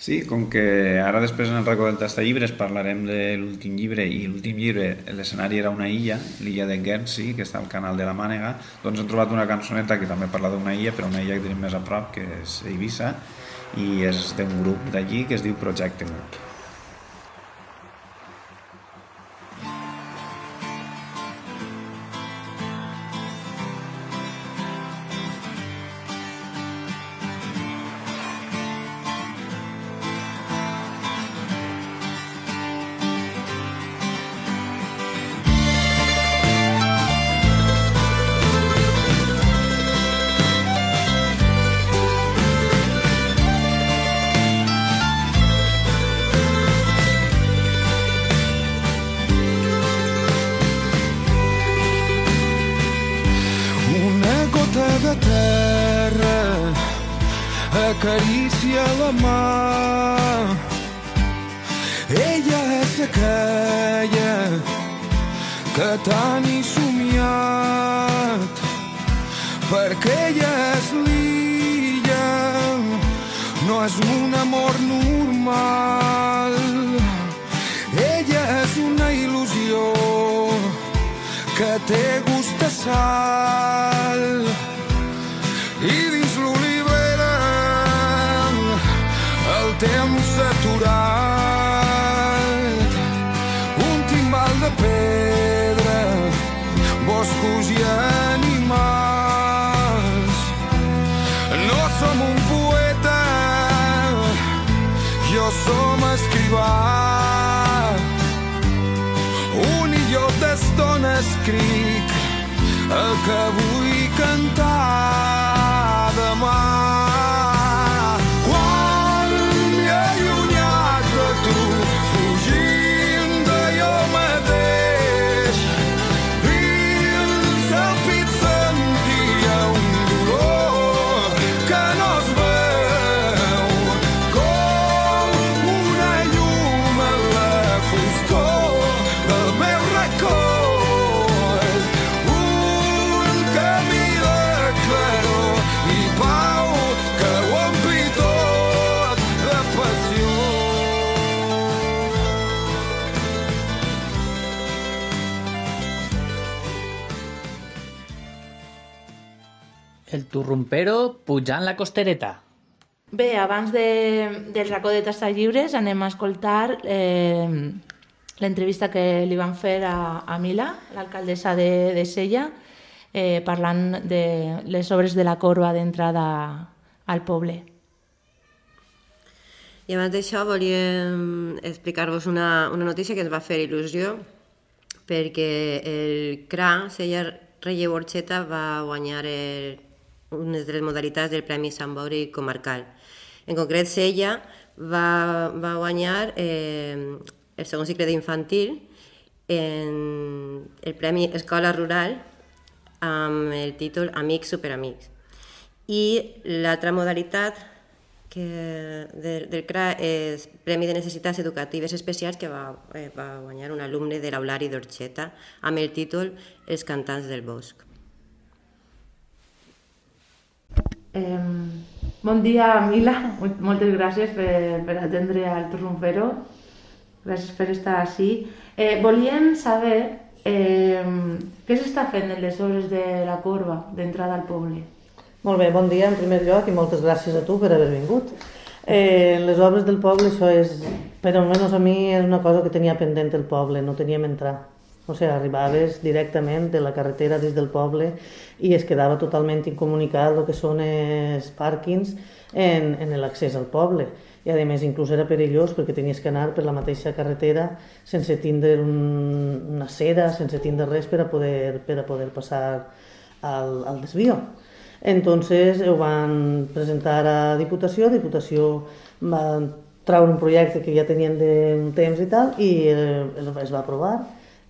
Sí, com que ara després en el racó del Tastallibres parlarem de l'últim llibre i l'últim llibre, l'escenari era una illa, l'illa de Guernsey, que està al canal de la Mànega, doncs hem trobat una cançoneta que també parla d'una illa, però una illa que tenim més a prop, que és Eivissa, i és d'un grup d'allí que es diu Projecte Mut. Jo som escrivà un illot d'estona escric el que vull cantar turrumpero pujant la costereta. Bé, abans de, del racó de tastes lliures anem a escoltar eh, l'entrevista que li van fer a, a Mila, l'alcaldessa de, de Sella, eh, parlant de les obres de la corba d'entrada al poble. I abans d'això volíem explicar-vos una, una notícia que ens va fer il·lusió perquè el CRA, Sella Relleu Orxeta, va guanyar el, unes de les modalitats del Premi Sant Bauri Comarcal. En concret, Sella va, va guanyar eh, el segon cicle d'infantil en el Premi Escola Rural amb el títol Amics Superamics. I l'altra modalitat que de, del CRA és Premi de Necessitats Educatives Especials que va, eh, va guanyar un alumne de l'Aulari d'Orxeta amb el títol Els cantants del bosc. Eh, bon dia, Mila. Mol- Moltes gràcies per, per atendre al Turrumpero. Gràcies per estar així. Eh, volíem saber eh, què s'està fent en les hores de la corba d'entrada al poble. Molt bé, bon dia en primer lloc i moltes gràcies a tu per haver vingut. Eh, les obres del poble, això és, per almenys a mi, és una cosa que tenia pendent el poble, no teníem entrar. O sigui, arribaves directament de la carretera des del poble i es quedava totalment incomunicat el que són els pàrquings en, en l'accés al poble. I a més inclús era perillós perquè tenies que anar per la mateixa carretera sense tindre un, una cera, sense tindre res per a poder, per a poder passar al, al desvío. Entonces ho van presentar a Diputació, Diputació va treure un projecte que ja tenien d'un temps i tal i es va aprovar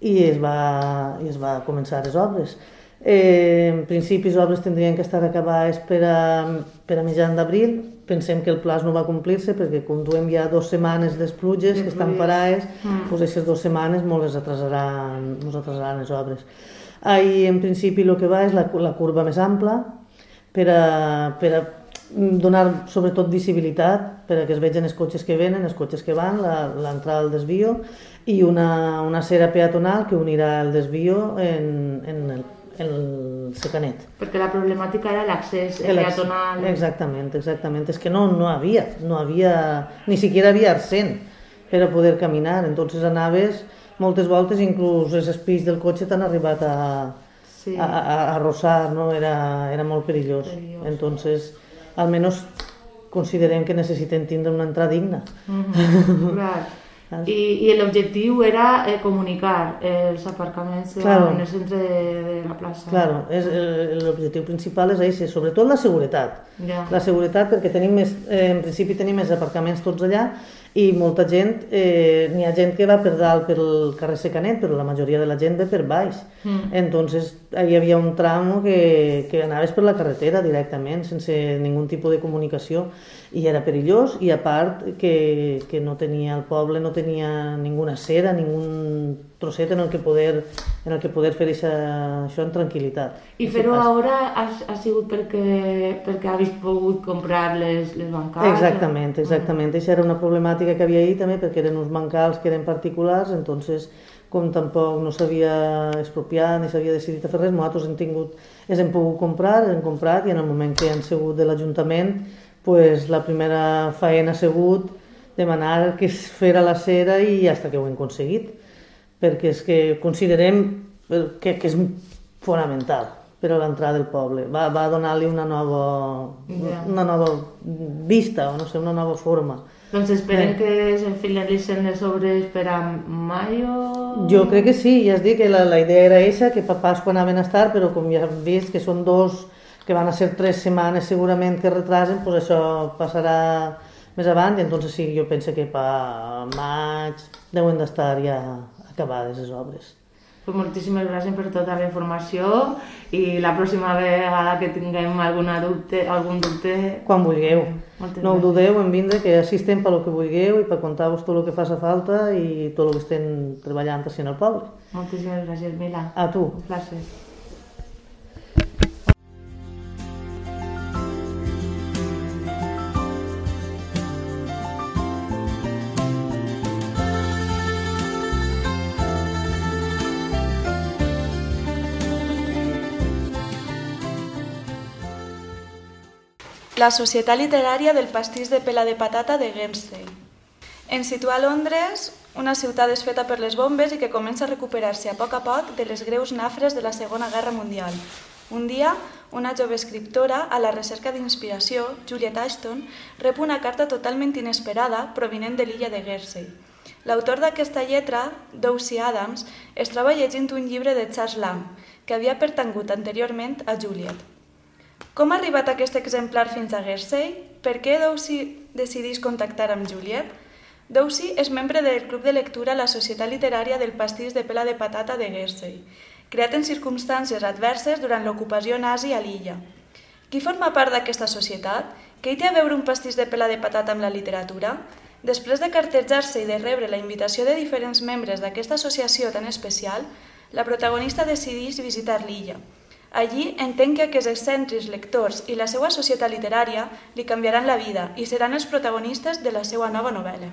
i es va, i es va començar les obres. Eh, en principi les obres tindrien que estar acabades per a, per a mitjan d'abril. Pensem que el plaç no va complir-se perquè com duem ja dues setmanes les pluges De que estan parades, Mm. doncs aquestes dues setmanes molt les atrasaran, mos atrasaran les obres. Ahí, en principi, el que va és la, la curva més ampla per a, per a donar sobretot visibilitat per a que es vegin els cotxes que venen, els cotxes que van, la- l'entrada al desvio i una, una cera peatonal que unirà el desvio en, en el, en el secanet. Perquè la problemàtica era l'accés peatonal. Exactament, exactament. És que no, no havia, no havia, ni siquiera havia arcent per a poder caminar. Entonces anaves moltes voltes, inclús els espills del cotxe t'han arribat a, Sí. a, a, a arrossar, no? Era, era molt perillós. Perillós. Entonces, almenys considerem que necessitem tindre una entrada digna. Mhm, clar. I, i l'objectiu era eh, comunicar els aparcaments Claro. en el centre de, de la plaça. Claro, és, eh, l'objectiu principal és això, sobretot la seguretat. Ja. La seguretat perquè tenim més, eh, en principi tenim més aparcaments tots allà i molta gent, eh, n'hi ha gent que va per dalt pel carrer Secanet, però la majoria de la gent ve per baix. Mm. Entonces hi havia un tram que, que anaves per la carretera directament, sense ningun tipus de comunicació, i era perillós, i a part que, que no tenia el poble, no tenia ninguna cera, ningun trosset en el que poder, en el que poder fer això, això en tranquil·litat. I fer-ho ara ha, ha sigut perquè, perquè habéis pogut comprar les, les bancals? Exactament, exactament. Això era una problemàtica que havia ahir també perquè eren uns bancals que eren particulars, entonces com tampoc no s'havia expropiat ni s'havia decidit a fer res, nosaltres hem tingut, els hem pogut comprar, hem comprat i en el moment que han sigut de l'Ajuntament, pues, la primera faena ha sigut demanar que es fera la cera i hasta que ho hem aconseguit, perquè és que considerem que, que és fonamental per a l'entrada del poble. Va, va donar-li una nova, Ja. una nova vista, o no sé, una nova forma. Doncs esperem Eh. que s'enfilen les obres per a maio... Jo crec que sí, ja es dic que la, la idea era eixa, que per Pasqua anaven a estar, però com ja hem vist que són dos, que van a ser tres setmanes segurament que retrasen, doncs això passarà més avant, i entonces sí, jo penso que per maig deuen d'estar ja acabades les obres. Pues moltíssimes gràcies per tota la informació i la pròxima vegada que tinguem alguna dubte, algun dubte... Quan vulgueu. Moltes No ho dudeu en vindre, que per lo que vulgueu i per contar-vos tot el que faça falta i tot el que estem treballant així en el poble. Moltíssimes gràcies, Mila. A tu. Un placer. La Societat Literària del Pastís de Pela de Patata de Guernsey. Ens situa a Londres, una ciutat desfeta per les bombes i que comença a recuperar-se a poc a poc de les greus nafres de la Segona Guerra Mundial. Un dia, una jove escriptora, a la recerca d'inspiració, Juliet Ashton, rep una carta totalment inesperada provinent de l'illa de Guernsey. L'autor d'aquesta lletra, Doucy Adams, es troba llegint un llibre de Charles Lamb, que havia pertangut anteriorment a Juliet. Com ha arribat aquest exemplar fins a Guernsey? Per què Doucy decidís contactar amb Juliet? Doucy és membre del club de lectura la Societat Literària del Pastís de Pela de Patata de Guernsey, creat en circumstàncies adverses durant l'ocupació nazi a l'illa. Qui forma part d'aquesta societat? Què hi té a veure un pastís de pela de patata amb la literatura? Després de cartejar-se i de rebre la invitació de diferents membres d'aquesta associació tan especial, la protagonista decideix visitar l'illa. Allí entén que aquests excèntrics lectors i la seva societat literària li canviaran la vida i seran els protagonistes de la seva nova novel·la.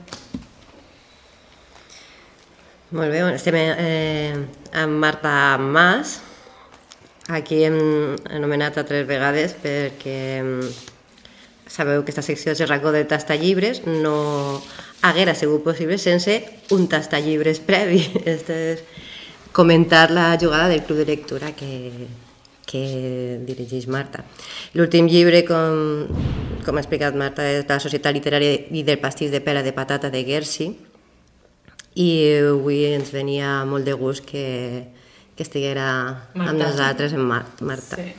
Molt bé, estem eh, amb Marta Mas. Aquí hem anomenat a tres vegades perquè mm, sabeu que aquesta secció és el racó de llibres, no haguera sigut possible sense un llibres previ. Este és comentar la jugada del club de lectura que, que dirigeix Marta. L'últim llibre, com, com ha explicat Marta, és La Societat Literària i del pastís de pera de patata de Gersi, i avui ens venia molt de gust que, que estiguera Marta. amb nosaltres en Mar Marta. Sí.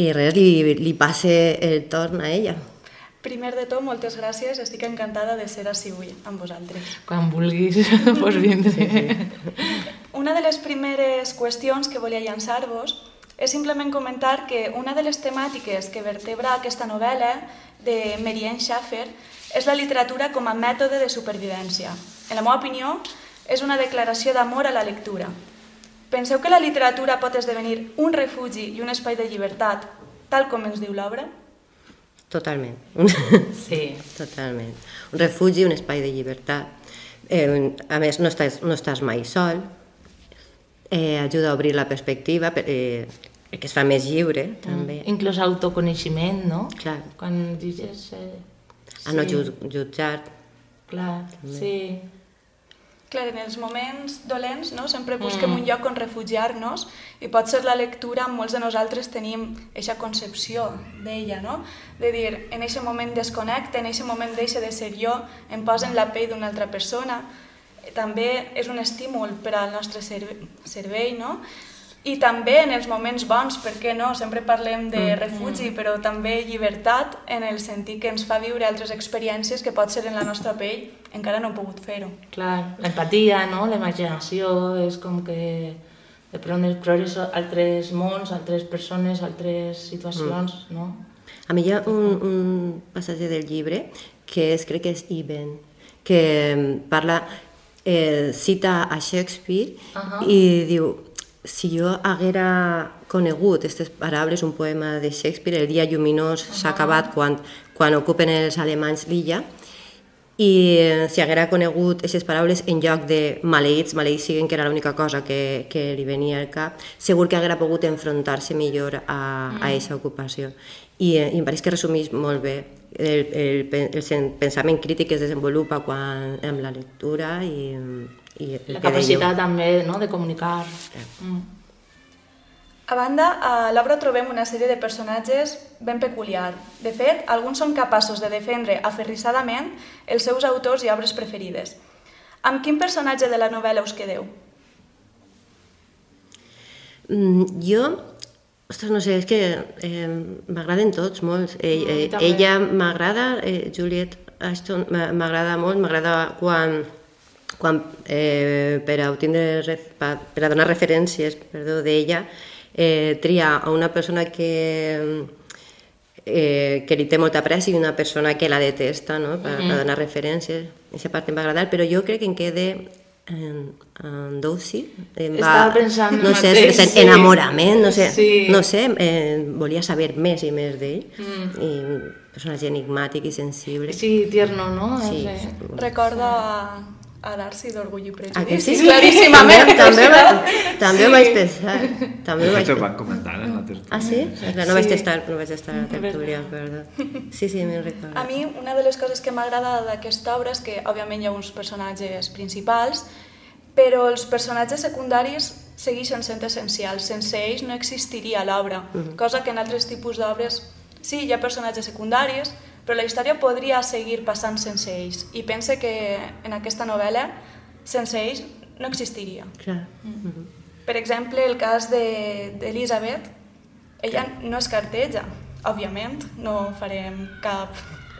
I res, li, li passe el torn a ella. Primer de tot, moltes gràcies. Estic encantada de ser així avui amb vosaltres. Quan vulguis, pots vindre. Sí, sí. Una de les primeres qüestions que volia llançar-vos és simplement comentar que una de les temàtiques que vertebra aquesta novel·la de Marianne Schaffer és la literatura com a mètode de supervivència. En la meva opinió, és una declaració d'amor a la lectura. Penseu que la literatura pot esdevenir un refugi i un espai de llibertat, tal com ens diu l'obra? Totalment. Sí. Totalment. Un refugi, un espai de llibertat. Eh, a més, no estàs, no estàs mai sol. Eh, ajuda a obrir la perspectiva, per, eh, que es fa més lliure, també. Mm. Inclús autoconeixement, no? Clar. Quan dius... Eh, A no ju jutjar. Clar, També. sí. Clar, en els moments dolents no? sempre busquem Mm. un lloc on refugiar-nos i potser la lectura, molts de nosaltres tenim aquesta concepció d'ella, no? de dir, en aquest moment desconnecte, en aquest moment deixa de ser jo, em posa en la pell d'una altra persona. També és un estímul per al nostre cerve cervell, no? I també en els moments bons, per què no? Sempre parlem de Mm. refugi, però també llibertat en el sentit que ens fa viure altres experiències que pot ser en la nostra pell encara no hem pogut fer-ho. Clar, l'empatia, no? la imaginació, és com que de pront explores altres mons, altres persones, altres situacions, Mm. no? A mi hi ha un, un passatge del llibre que és, crec que és Ibn, que parla, eh, cita a Shakespeare Ahà. i diu si jo haguera conegut aquestes paraules, un poema de Shakespeare, el dia lluminós s'ha acabat quan, quan ocupen els alemanys l'illa, i eh, si haguera conegut aquestes paraules en lloc de maleïts, maleïts siguen que era l'única cosa que, que li venia al cap, segur que haguera pogut enfrontar-se millor a, a Mm. aquesta ocupació. I, eh, I em pareix que resumís molt bé el, el, el pensament crític que es desenvolupa quan, amb la lectura i, i La que capacitat dèieu. també no? de comunicar. Mm. A banda, a l'obra trobem una sèrie de personatges ben peculiar. De fet, alguns són capaços de defendre aferrissadament els seus autors i obres preferides. Amb quin personatge de la novel·la us quedeu? Mm, jo, ostres, no sé, és que eh, m'agraden tots molt. Eh, eh, també. ella m'agrada, eh, Juliet Ashton m'a- m'agrada molt, m'agrada quan, quan eh, per, a obtindre, per a donar referències perdó, d'ella, eh, tria a una persona que, eh, que li té molta pressa i una persona que la detesta, no? per, per Mhm. donar referències. Aquesta part em va agradar, però jo crec que em quede en, en. Em Estava pensant no sé, mateix, és sí. enamorament, no sé, Sí. no sé eh, volia saber més i més d'ell. Mm. I un personatge enigmàtic i sensible. Sí, tierno, no? Sí. Ese. Recorda a, Darcy d'Orgull i Ah, que Prejudici, sí? claríssimament. També, també, també ho vaig pensar. També ho vaig pensar. van comentar en la tertúlia. Ah, sí? Clar, no, Sí. vaig estar, no vaig estar a la tertúlia, perdó. Sí, sí, me'n recordo. A mi, una de les coses que m'agrada d'aquesta obra és que, òbviament, hi ha uns personatges principals, però els personatges secundaris segueixen sent essencials. Sense ells no existiria l'obra, Mhm. cosa que en altres tipus d'obres sí, hi ha personatges secundaris, però la història podria seguir passant sense ells. I pense que en aquesta novel·la, sense ells, no existiria. Clar. Per exemple, el cas de- d'Elisabet, ella no es carteja, òbviament, no farem cap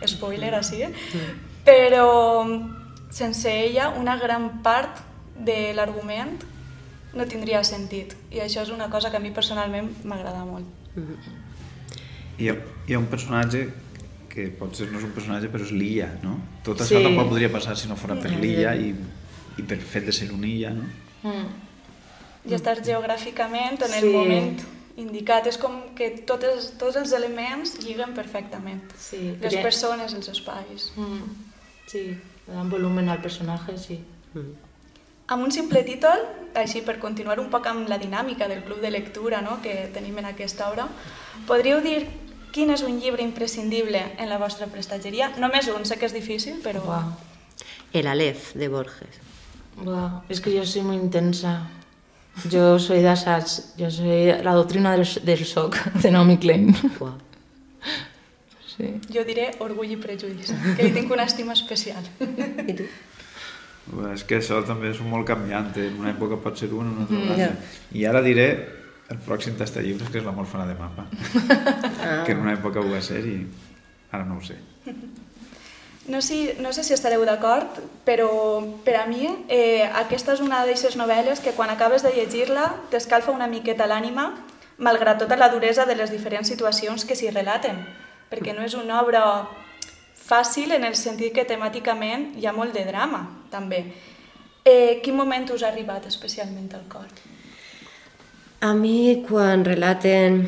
spoiler així, però sense ella una gran part de l'argument no tindria sentit i això és una cosa que a mi personalment m'agrada molt. Hi ha, hi ha un personatge que potser no és un personatge però és l'illa, no? Tot això Sí. tampoc podria passar si no fos per l'illa i, i per fet de ser una illa, no? Mm. I estar geogràficament en el Sí. moment indicat. És com que totes, tots els elements lliguen perfectament. Sí, Les perquè- persones, els espais. Mm. Sí, dan volumen al personaje, sí. Amb un simple títol, així per continuar un poc amb la dinàmica del club de lectura no? que tenim en aquesta obra, podríeu dir quin és un llibre imprescindible en la vostra prestatgeria? Només un, sé que és difícil, però... Wow. El Aleph, de Borges. Wow, es que yo soy muy intensa. Yo soy de Assange, yo soy la doctrina del, del shock de Naomi Klein. Wow. Sí. Jo diré Orgull i Prejudici, que li tinc una estima especial. I tu? Bé, És que això també és molt canviant, eh? en una època pot ser un, en una altra Mm. Ja. I ara diré el pròxim llibres que és l'amor fora de mapa, Ah. que en una època ho va ser i ara no ho sé. No sé, no sé si estareu d'acord, però per a mi eh, aquesta és una d'aquestes novel·les que quan acabes de llegir-la t'escalfa una miqueta l'ànima, malgrat tota la duresa de les diferents situacions que s'hi relaten, perquè no és una obra fàcil en el sentit que temàticament hi ha molt de drama, també. Eh, quin moment us ha arribat especialment al cor? A mi, quan relaten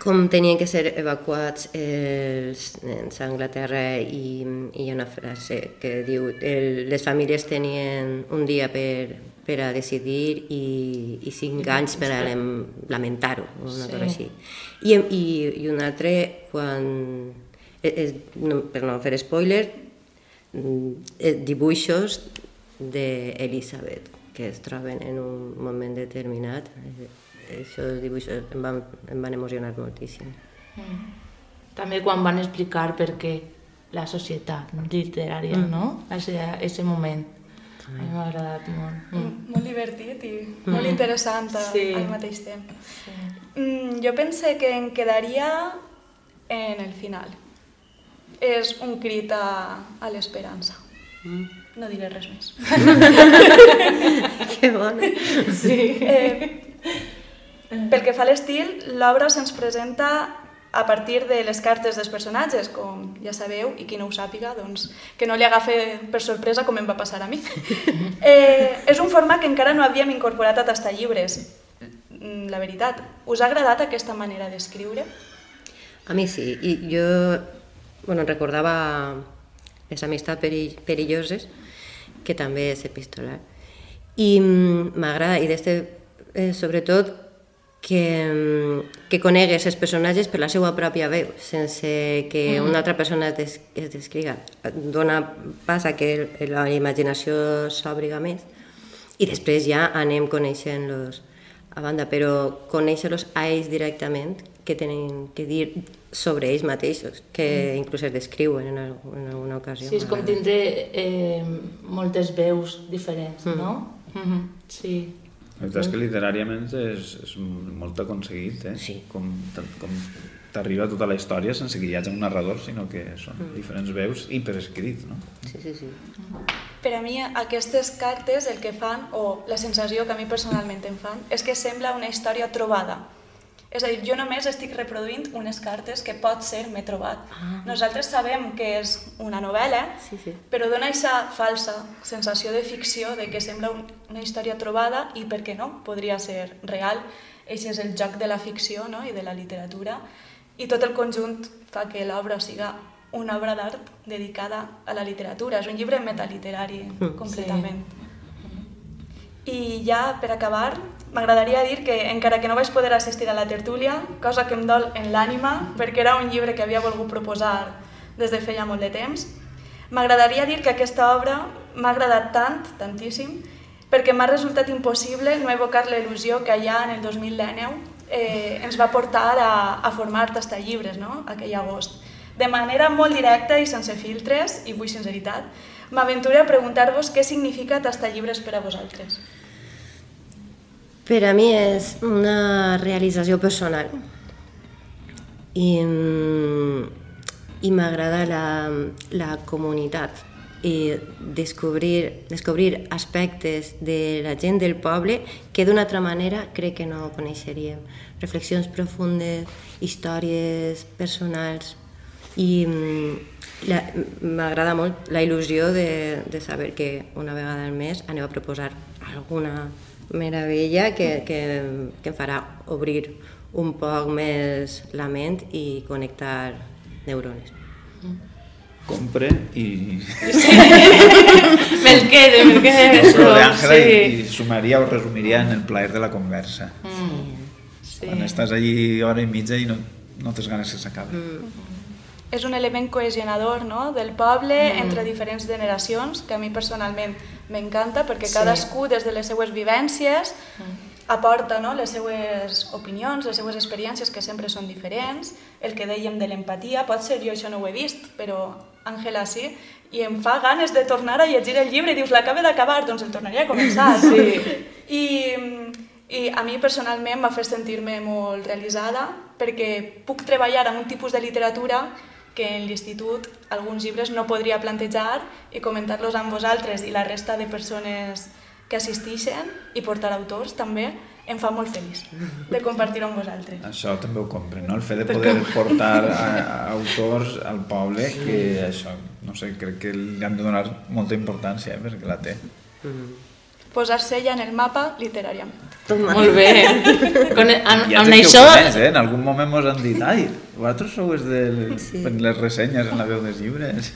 com tenien que ser evacuats els nens a Anglaterra i, i hi ha una frase que diu el, les famílies tenien un dia per, per a decidir i, i cinc anys per a lamentar-ho, una Sí. cosa així. I, i, I un altre, quan, és, és, no, per no fer spoiler, mm, eh, dibuixos d'Elisabet que es troben en un moment determinat. Això dels dibuixos em van, em van emocionar moltíssim. Mm. També quan van explicar per què la societat literària, Mm. no? Ese, ese moment. A mi m'ha agradat molt. Mm. Molt divertit i Mm. molt interessant a, Sí. al mateix temps. Mm, jo pense que em quedaria en el final. És un crit a, a l'esperança. Mm. No diré res més. Que bona. Sí. Eh, pel que fa a l'estil, l'obra se'ns presenta a partir de les cartes dels personatges, com ja sabeu, i qui no ho sàpiga, doncs, que no li agafi per sorpresa com em va passar a mi. Eh, és un format que encara no havíem incorporat a tastar llibres. Mm, La veritat, us ha agradat aquesta manera d'escriure? A mi sí, i jo bueno, recordava les amistats perill perilloses, que també és epistolar. I mm, m'agrada, i d'este, eh, sobretot, que, mm, que conegues els personatges per la seva pròpia veu, sense que Mm. una altra persona es, des, es descriga. Dona pas a que la imaginació s'obriga més i després ja anem coneixent-los a banda, però conèixer-los a ells directament, que tenen que dir sobre ells mateixos, que Mm. inclús es descriuen en, en alguna ocasió. Sí, és com tindre eh, moltes veus diferents, Mm. no? Mm -hmm. Sí. La veritat és que literàriament és, és molt aconseguit, eh? Sí. Com, com t'arriba tota la història sense que hi hagi un narrador, sinó que són Mm. diferents veus i per escrit, no? Sí, sí, sí. Per a mi aquestes cartes el que fan, o la sensació que a mi personalment em fan, és que sembla una història trobada. És a dir, jo només estic reproduint unes cartes que pot ser m'he trobat. Ah. Nosaltres sabem que és una novel·la, sí, sí. però dona aquesta falsa sensació de ficció, de que sembla un, una història trobada i, per què no, podria ser real. Aquest és el joc de la ficció no? i de la literatura. I tot el conjunt fa que l'obra siga una obra d'art dedicada a la literatura. És un llibre metaliterari, Mm. completament. I ja, per acabar, m'agradaria dir que, encara que no vaig poder assistir a la tertúlia, cosa que em dol en l'ànima, perquè era un llibre que havia volgut proposar des de feia molt de temps, m'agradaria dir que aquesta obra m'ha agradat tant, tantíssim, perquè m'ha resultat impossible no evocar la il·lusió que allà en el 2019 eh, ens va portar a, a formar tastallibres, no?, aquell agost. De manera molt directa i sense filtres, i vull sinceritat, m'aventuro a preguntar-vos què significa tastallibres per a vosaltres. Per a mi és una realització personal i, i m'agrada la, la comunitat i descobrir, descobrir aspectes de la gent del poble que d'una altra manera crec que no coneixeríem. Reflexions profundes, històries personals i m'agrada molt la il·lusió de, de saber que una vegada al mes aneu a proposar alguna meravella que, que, que em farà obrir un poc més la ment i connectar neurones. Compre i... Me'l quede, me'l quede. No, però d'Àngela sí. i, i sumaria o resumiria en el plaer de la conversa. Mm. Sí. Quan estàs allí hora i mitja i no, no tens ganes que s'acabi. És un element cohesionador no? del poble Mm. entre diferents generacions, que a mi personalment m'encanta, perquè Sí. cadascú, des de les seues vivències, aporta no? les seues opinions, les seues experiències, que sempre són diferents. El que dèiem de l'empatia, pot ser jo això no ho he vist, però Àngela sí, i em fa ganes de tornar a llegir el llibre i dius, l'acaba d'acabar, doncs el tornaria a començar. Sí. I, I a mi personalment m'ha fet sentir-me molt realitzada perquè puc treballar amb un tipus de literatura que en l'institut alguns llibres no podria plantejar i comentar-los amb vosaltres i la resta de persones que assisteixen i portar autors també em fa molt feliç de compartir-ho amb vosaltres. Això també ho compre, no? El fet de poder portar a, a autors al poble, que això, no sé, crec que li han de donar molta importància, eh, perquè la té. Posar-se ja en el mapa literàriament. Molt bé. Con, amb, ha amb això... coneix, eh? En algun moment mos han dit ai, vosaltres sou els de les, sí. les ressenyes en la veu dels llibres.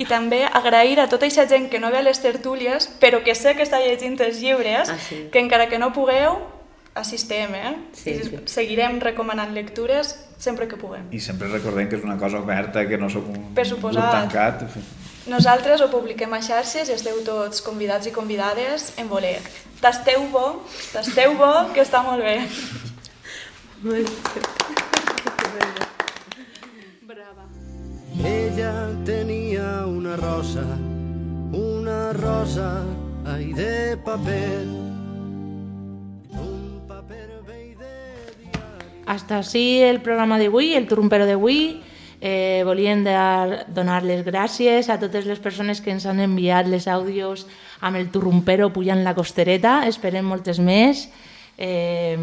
I també agrair a tota aquesta gent que no ve a les tertúlies, però que sé que està llegint els llibres, Ah, sí. que encara que no pugueu, assistem, eh? Sí, sí. Seguirem recomanant lectures sempre que puguem. I sempre recordem que és una cosa oberta, que no sóc un Per grup tancat. Nosaltres ho publiquem a xarxes i esteu tots convidats i convidades en voler. Tasteu bo, tasteu bo, que està molt bé. Ella tenia una rosa, una rosa ai de paper. Hasta així el programa d'avui, el Turrumpero d'avui. Eh, volíem dar, donar les gràcies a totes les persones que ens han enviat les àudios amb el Turrumpero pujant la costereta. Esperem moltes més. Eh,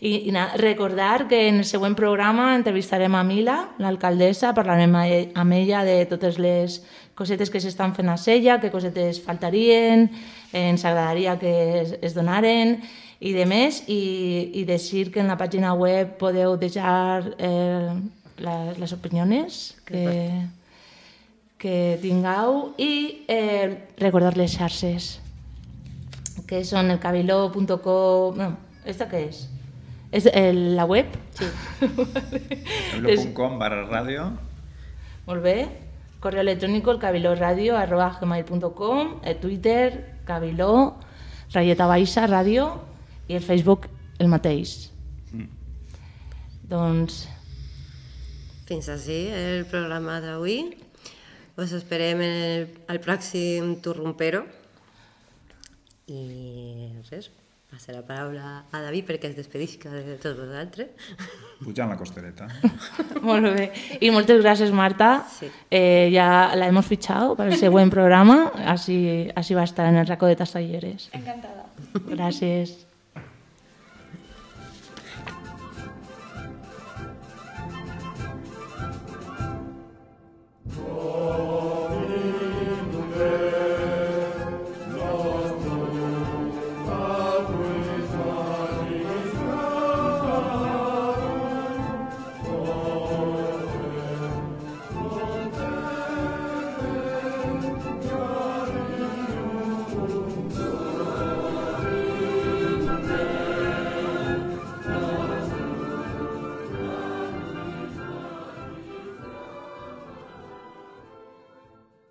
i, i recordar que en el següent programa entrevistarem a Mila, l'alcaldessa, parlarem e- amb ella de totes les cosetes que s'estan fent a Sella, que cosetes faltarien, eh, ens agradaria que es, es donaren i de més, i, i dir que en la pàgina web podeu deixar eh, les, les opinions que, que tingueu i eh, recordar les xarxes que són el cabiló.com... No, ¿esta qué es? ¿Es el, la web? Sí. Cabilo.com barra ràdio. Molt bé. Correo electrónico el cabilorradio arroba gmail.com el Twitter cabiló ratlleta baixa ràdio i el Facebook el mateix. Mm. Doncs Fins així el programa d'avui. Us esperem el, al pròxim Turrumpero. I res, passar la paraula a David perquè es despedisca de tots vosaltres. Pujant la costereta. Molt bé. I moltes gràcies, Marta. Sí. Eh, ya la hemos fichado para el siguiente programa. Así, así va a estar en el raco de Tastalleres. Encantada. Gràcies.